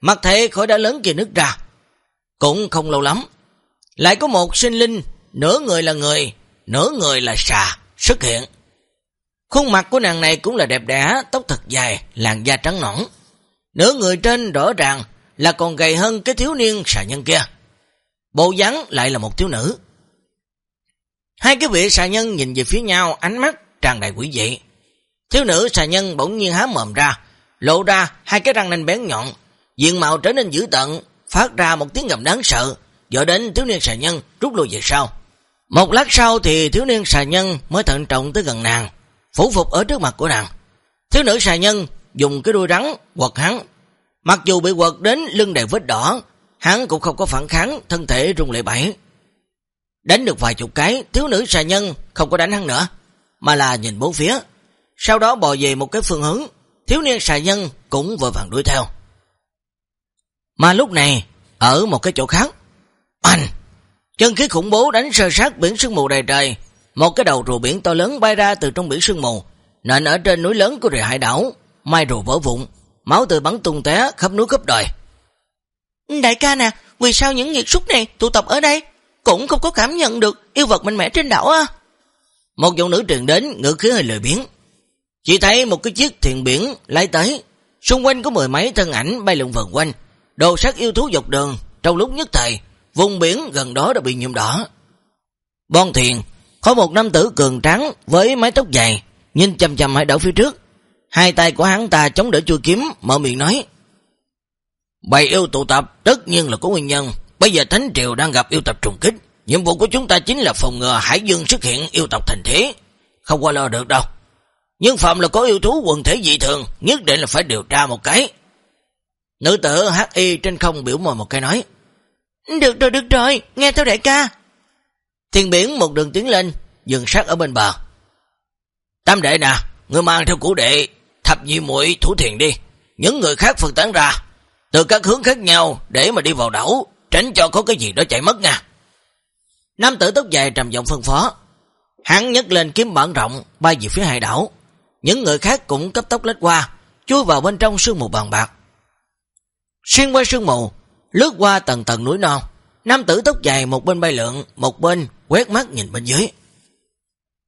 Speaker 1: mặt thể khối đá lớn kia nứt ra, cũng không lâu lắm. Lại có một sinh linh, nửa người là người, nửa người là xà, xuất hiện. Khuôn mặt của nàng này cũng là đẹp đẽ, tóc thật dài, làn da trắng nõn. Nửa người trên rõ ràng là còn gầy hơn cái thiếu niên xà nhân kia. Bộ dáng lại là một thiếu nữ. Hai cái vị xà nhân nhìn về phía nhau, ánh mắt tràn đầy quỷ dị. Thiếu nữ xà nhân bỗng nhiên há mồm ra, lộ ra hai cái răng nanh bén nhọn, diện mạo trở nên dữ tận, phát ra một tiếng gầm đáng sợ, dọa đến thiếu niên xà nhân rút lui về sau. Một lát sau thì thiếu niên xà nhân mới thận trọng tới gần nàng, phủ phục ở trước mặt của nàng. Thiếu nữ xà nhân dùng cái đuôi rắn quật hắn. Mặc dù bị quật đến lưng đầy vết đỏ, hắn cũng không có phản kháng, thân thể rung lệ bẫy. Đánh được vài chục cái, thiếu nữ xà nhân không có đánh hắn nữa, mà là nhìn bốn phía. Sau đó bò về một cái phương hướng, thiếu niên xà nhân cũng vội vàng đuổi theo. Mà lúc này, ở một cái chỗ khác, anh, chân khí khủng bố đánh sơ sát biển sương mù đầy trời, một cái đầu rùa biển to lớn bay ra từ trong biển sương mù, nền ở trên núi lớn của rìa hải đảo, mai rùa vỡ vụn, máu tươi bắn tung té khắp núi khắp đời.
Speaker 2: Đại ca nè, vì sao những nghiệt súc này tụ tập ở đây? Cũng không có cảm nhận được yêu vật mạnh mẽ trên đảo à?
Speaker 1: Một dòng nữ truyền đến, ngữ khí hơi lười biến. Chỉ thấy một cái chiếc thuyền biển lái tới, xung quanh có mười mấy thân ảnh bay lượn vần quanh, đồ sát yêu thú dọc đường, trong lúc nhất thời, vùng biển gần đó đã bị nhuộm đỏ. Bon thuyền, có một nam tử cường trắng với mái tóc dài, nhìn chầm chầm hải đảo phía trước. Hai tay của hắn ta chống đỡ chua kiếm, mở miệng nói. Bày yêu tụ tập tất nhiên là có nguyên nhân. Bây giờ Thánh Triều đang gặp yêu tập trùng kích. Nhiệm vụ của chúng ta chính là phòng ngừa Hải Dương xuất hiện yêu tộc thành thế. Không qua lo được đâu. Nhưng phạm là có yêu thú quần thể dị thường, nhất định là phải điều tra một cái. Nữ tử H.I. trên không biểu mồi một cái nói.
Speaker 2: Được rồi, được rồi, nghe theo đại ca.
Speaker 1: Thiên biển một đường tiến lên, dừng sát ở bên bờ. Tam đệ nè, người mang theo củ đệ, thập nhị muội thủ thiền đi. Những người khác phân tán ra, từ các hướng khác nhau để mà đi vào đảo, tránh cho có cái gì đó chạy mất nha. Nam tử tóc dài trầm giọng phân phó. Hắn nhấc lên kiếm bản rộng, bay về phía hải đảo. Những người khác cũng cấp tốc lách qua, chui vào bên trong sương mù bàn bạc. Xuyên qua sương mù, lướt qua tầng tầng núi non. Nam tử tóc dài một bên bay lượn, một bên quét mắt nhìn bên dưới.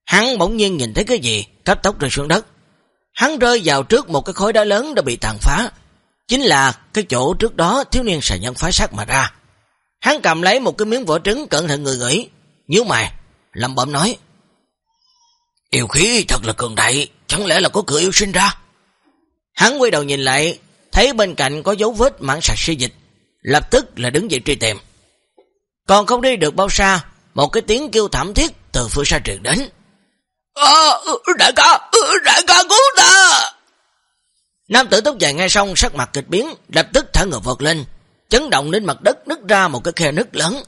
Speaker 1: Hắn bỗng nhiên nhìn thấy cái gì, cấp tóc rơi xuống đất. Hắn rơi vào trước một cái khối đá lớn đã bị tàn phá. Chính là cái chỗ trước đó thiếu niên xà nhân phá sát mà ra. Hắn cầm lấy một cái miếng vỏ trứng cẩn thận người gửi, nhớ mày, lầm bẩm nói. Yêu khí thật là cường đại, chẳng lẽ là có cửa yêu sinh ra? Hắn quay đầu nhìn lại, thấy bên cạnh có dấu vết mãn sạch si dịch, lập tức là đứng dậy truy tìm. Còn không đi được bao xa, một cái tiếng kêu thảm thiết từ phương xa truyền đến. À, đại ca, đại ca cứu ta! Nam tử tóc dài ngay xong sắc mặt kịch biến, lập tức thả ngựa vọt lên, chấn động đến mặt đất nứt ra một cái khe nứt lớn,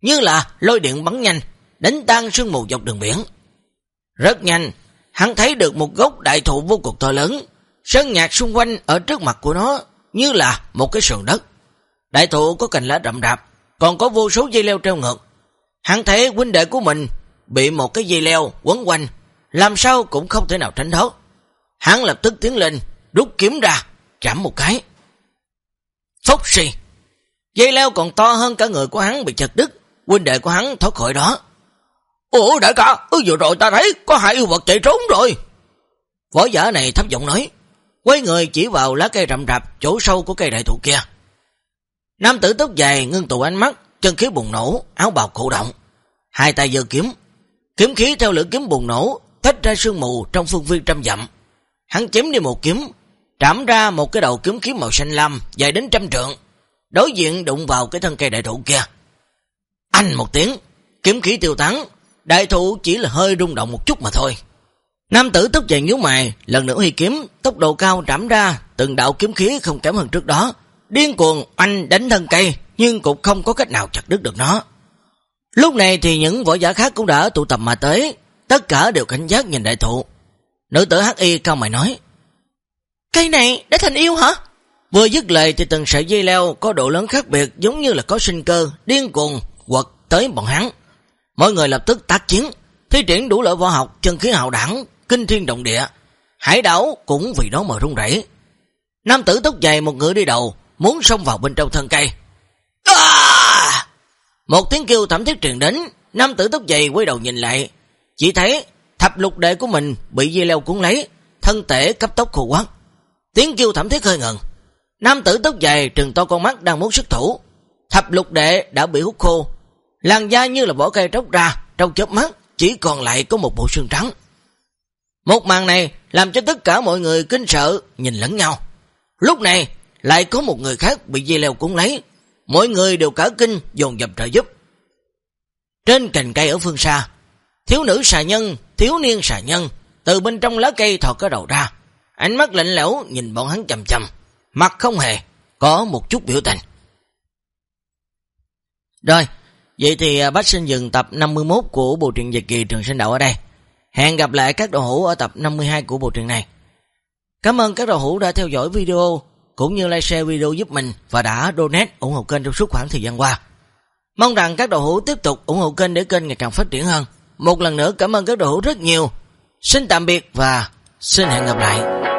Speaker 1: như là lôi điện bắn nhanh, đánh tan sương mù dọc đường biển. Rất nhanh, hắn thấy được một gốc đại thụ vô cùng to lớn, sơn nhạc xung quanh ở trước mặt của nó như là một cái sườn đất. Đại thụ có cành lá rậm rạp, còn có vô số dây leo treo ngược. Hắn thấy huynh đệ của mình bị một cái dây leo quấn quanh, làm sao cũng không thể nào tránh thoát. Hắn lập tức tiến lên, rút kiếm ra, chạm một cái. Phốc xì! Dây leo còn to hơn cả người của hắn bị chật đứt, huynh đệ của hắn thoát khỏi đó. Ủa đại ca, ừ, vừa rồi ta thấy có hai yêu vật chạy trốn rồi. Võ giả này thấp giọng nói, quay người chỉ vào lá cây rậm rạp chỗ sâu của cây đại thụ kia. Nam tử tóc dài ngưng tụ ánh mắt, chân khí bùng nổ, áo bào cổ động. Hai tay giơ kiếm, kiếm khí theo lửa kiếm bùng nổ, tách ra sương mù trong phương viên trăm dặm. Hắn chém đi một kiếm, trảm ra một cái đầu kiếm khí màu xanh lam dài đến trăm trượng, đối diện đụng vào cái thân cây đại thụ kia. Anh một tiếng, kiếm khí tiêu tán, đại thụ chỉ là hơi rung động một chút mà thôi. Nam tử tóc dài nhíu mày, lần nữa huy kiếm, tốc độ cao trảm ra, từng đạo kiếm khí không kém hơn trước đó. Điên cuồng anh đánh thân cây, nhưng cũng không có cách nào chặt đứt được nó. Lúc này thì những võ giả khác cũng đã tụ tập mà tới, tất cả đều cảnh giác nhìn đại thụ. Nữ tử H.I. cao mày nói, Cây này đã thành yêu hả? Vừa dứt lời thì từng sợi dây leo có độ lớn khác biệt giống như là có sinh cơ, điên cuồng, quật tới bọn hắn. Mọi người lập tức tác chiến, thi triển đủ loại võ học, chân khí hào đẳng, kinh thiên động địa. Hải đảo cũng vì đó mà rung rẩy. Nam tử tóc dài một người đi đầu, muốn xông vào bên trong thân cây. À! Một tiếng kêu thảm thiết truyền đến, nam tử tóc dày quay đầu nhìn lại, chỉ thấy thập lục đệ của mình bị dây leo cuốn lấy, thân thể cấp tốc khô quát. Tiếng kêu thảm thiết hơi ngừng. Nam tử tóc dài trừng to con mắt đang muốn xuất thủ. Thập lục đệ đã bị hút khô. Làn da như là vỏ cây tróc ra, trong chớp mắt chỉ còn lại có một bộ xương trắng. Một màn này làm cho tất cả mọi người kinh sợ nhìn lẫn nhau. Lúc này lại có một người khác bị dây leo cuốn lấy. Mọi người đều cả kinh dồn dập trợ giúp. Trên cành cây ở phương xa, thiếu nữ xà nhân, thiếu niên xà nhân, từ bên trong lá cây thọt cái đầu ra. Ánh mắt lạnh lẽo nhìn bọn hắn chầm chầm, mặt không hề, có một chút biểu tình. Rồi, vậy thì à, bác xin dừng tập 51 của bộ truyện dịch kỳ Trường Sinh Đạo ở đây. Hẹn gặp lại các đồ hữu ở tập 52 của bộ truyện này. Cảm ơn các đồ hữu đã theo dõi video, cũng như like share video giúp mình và đã donate ủng hộ kênh trong suốt khoảng thời gian qua. Mong rằng các đồ hữu tiếp tục ủng hộ kênh để kênh ngày càng phát triển hơn. Một lần nữa cảm ơn các đồ hữu rất nhiều. Xin tạm biệt và Xin hẹn gặp lại.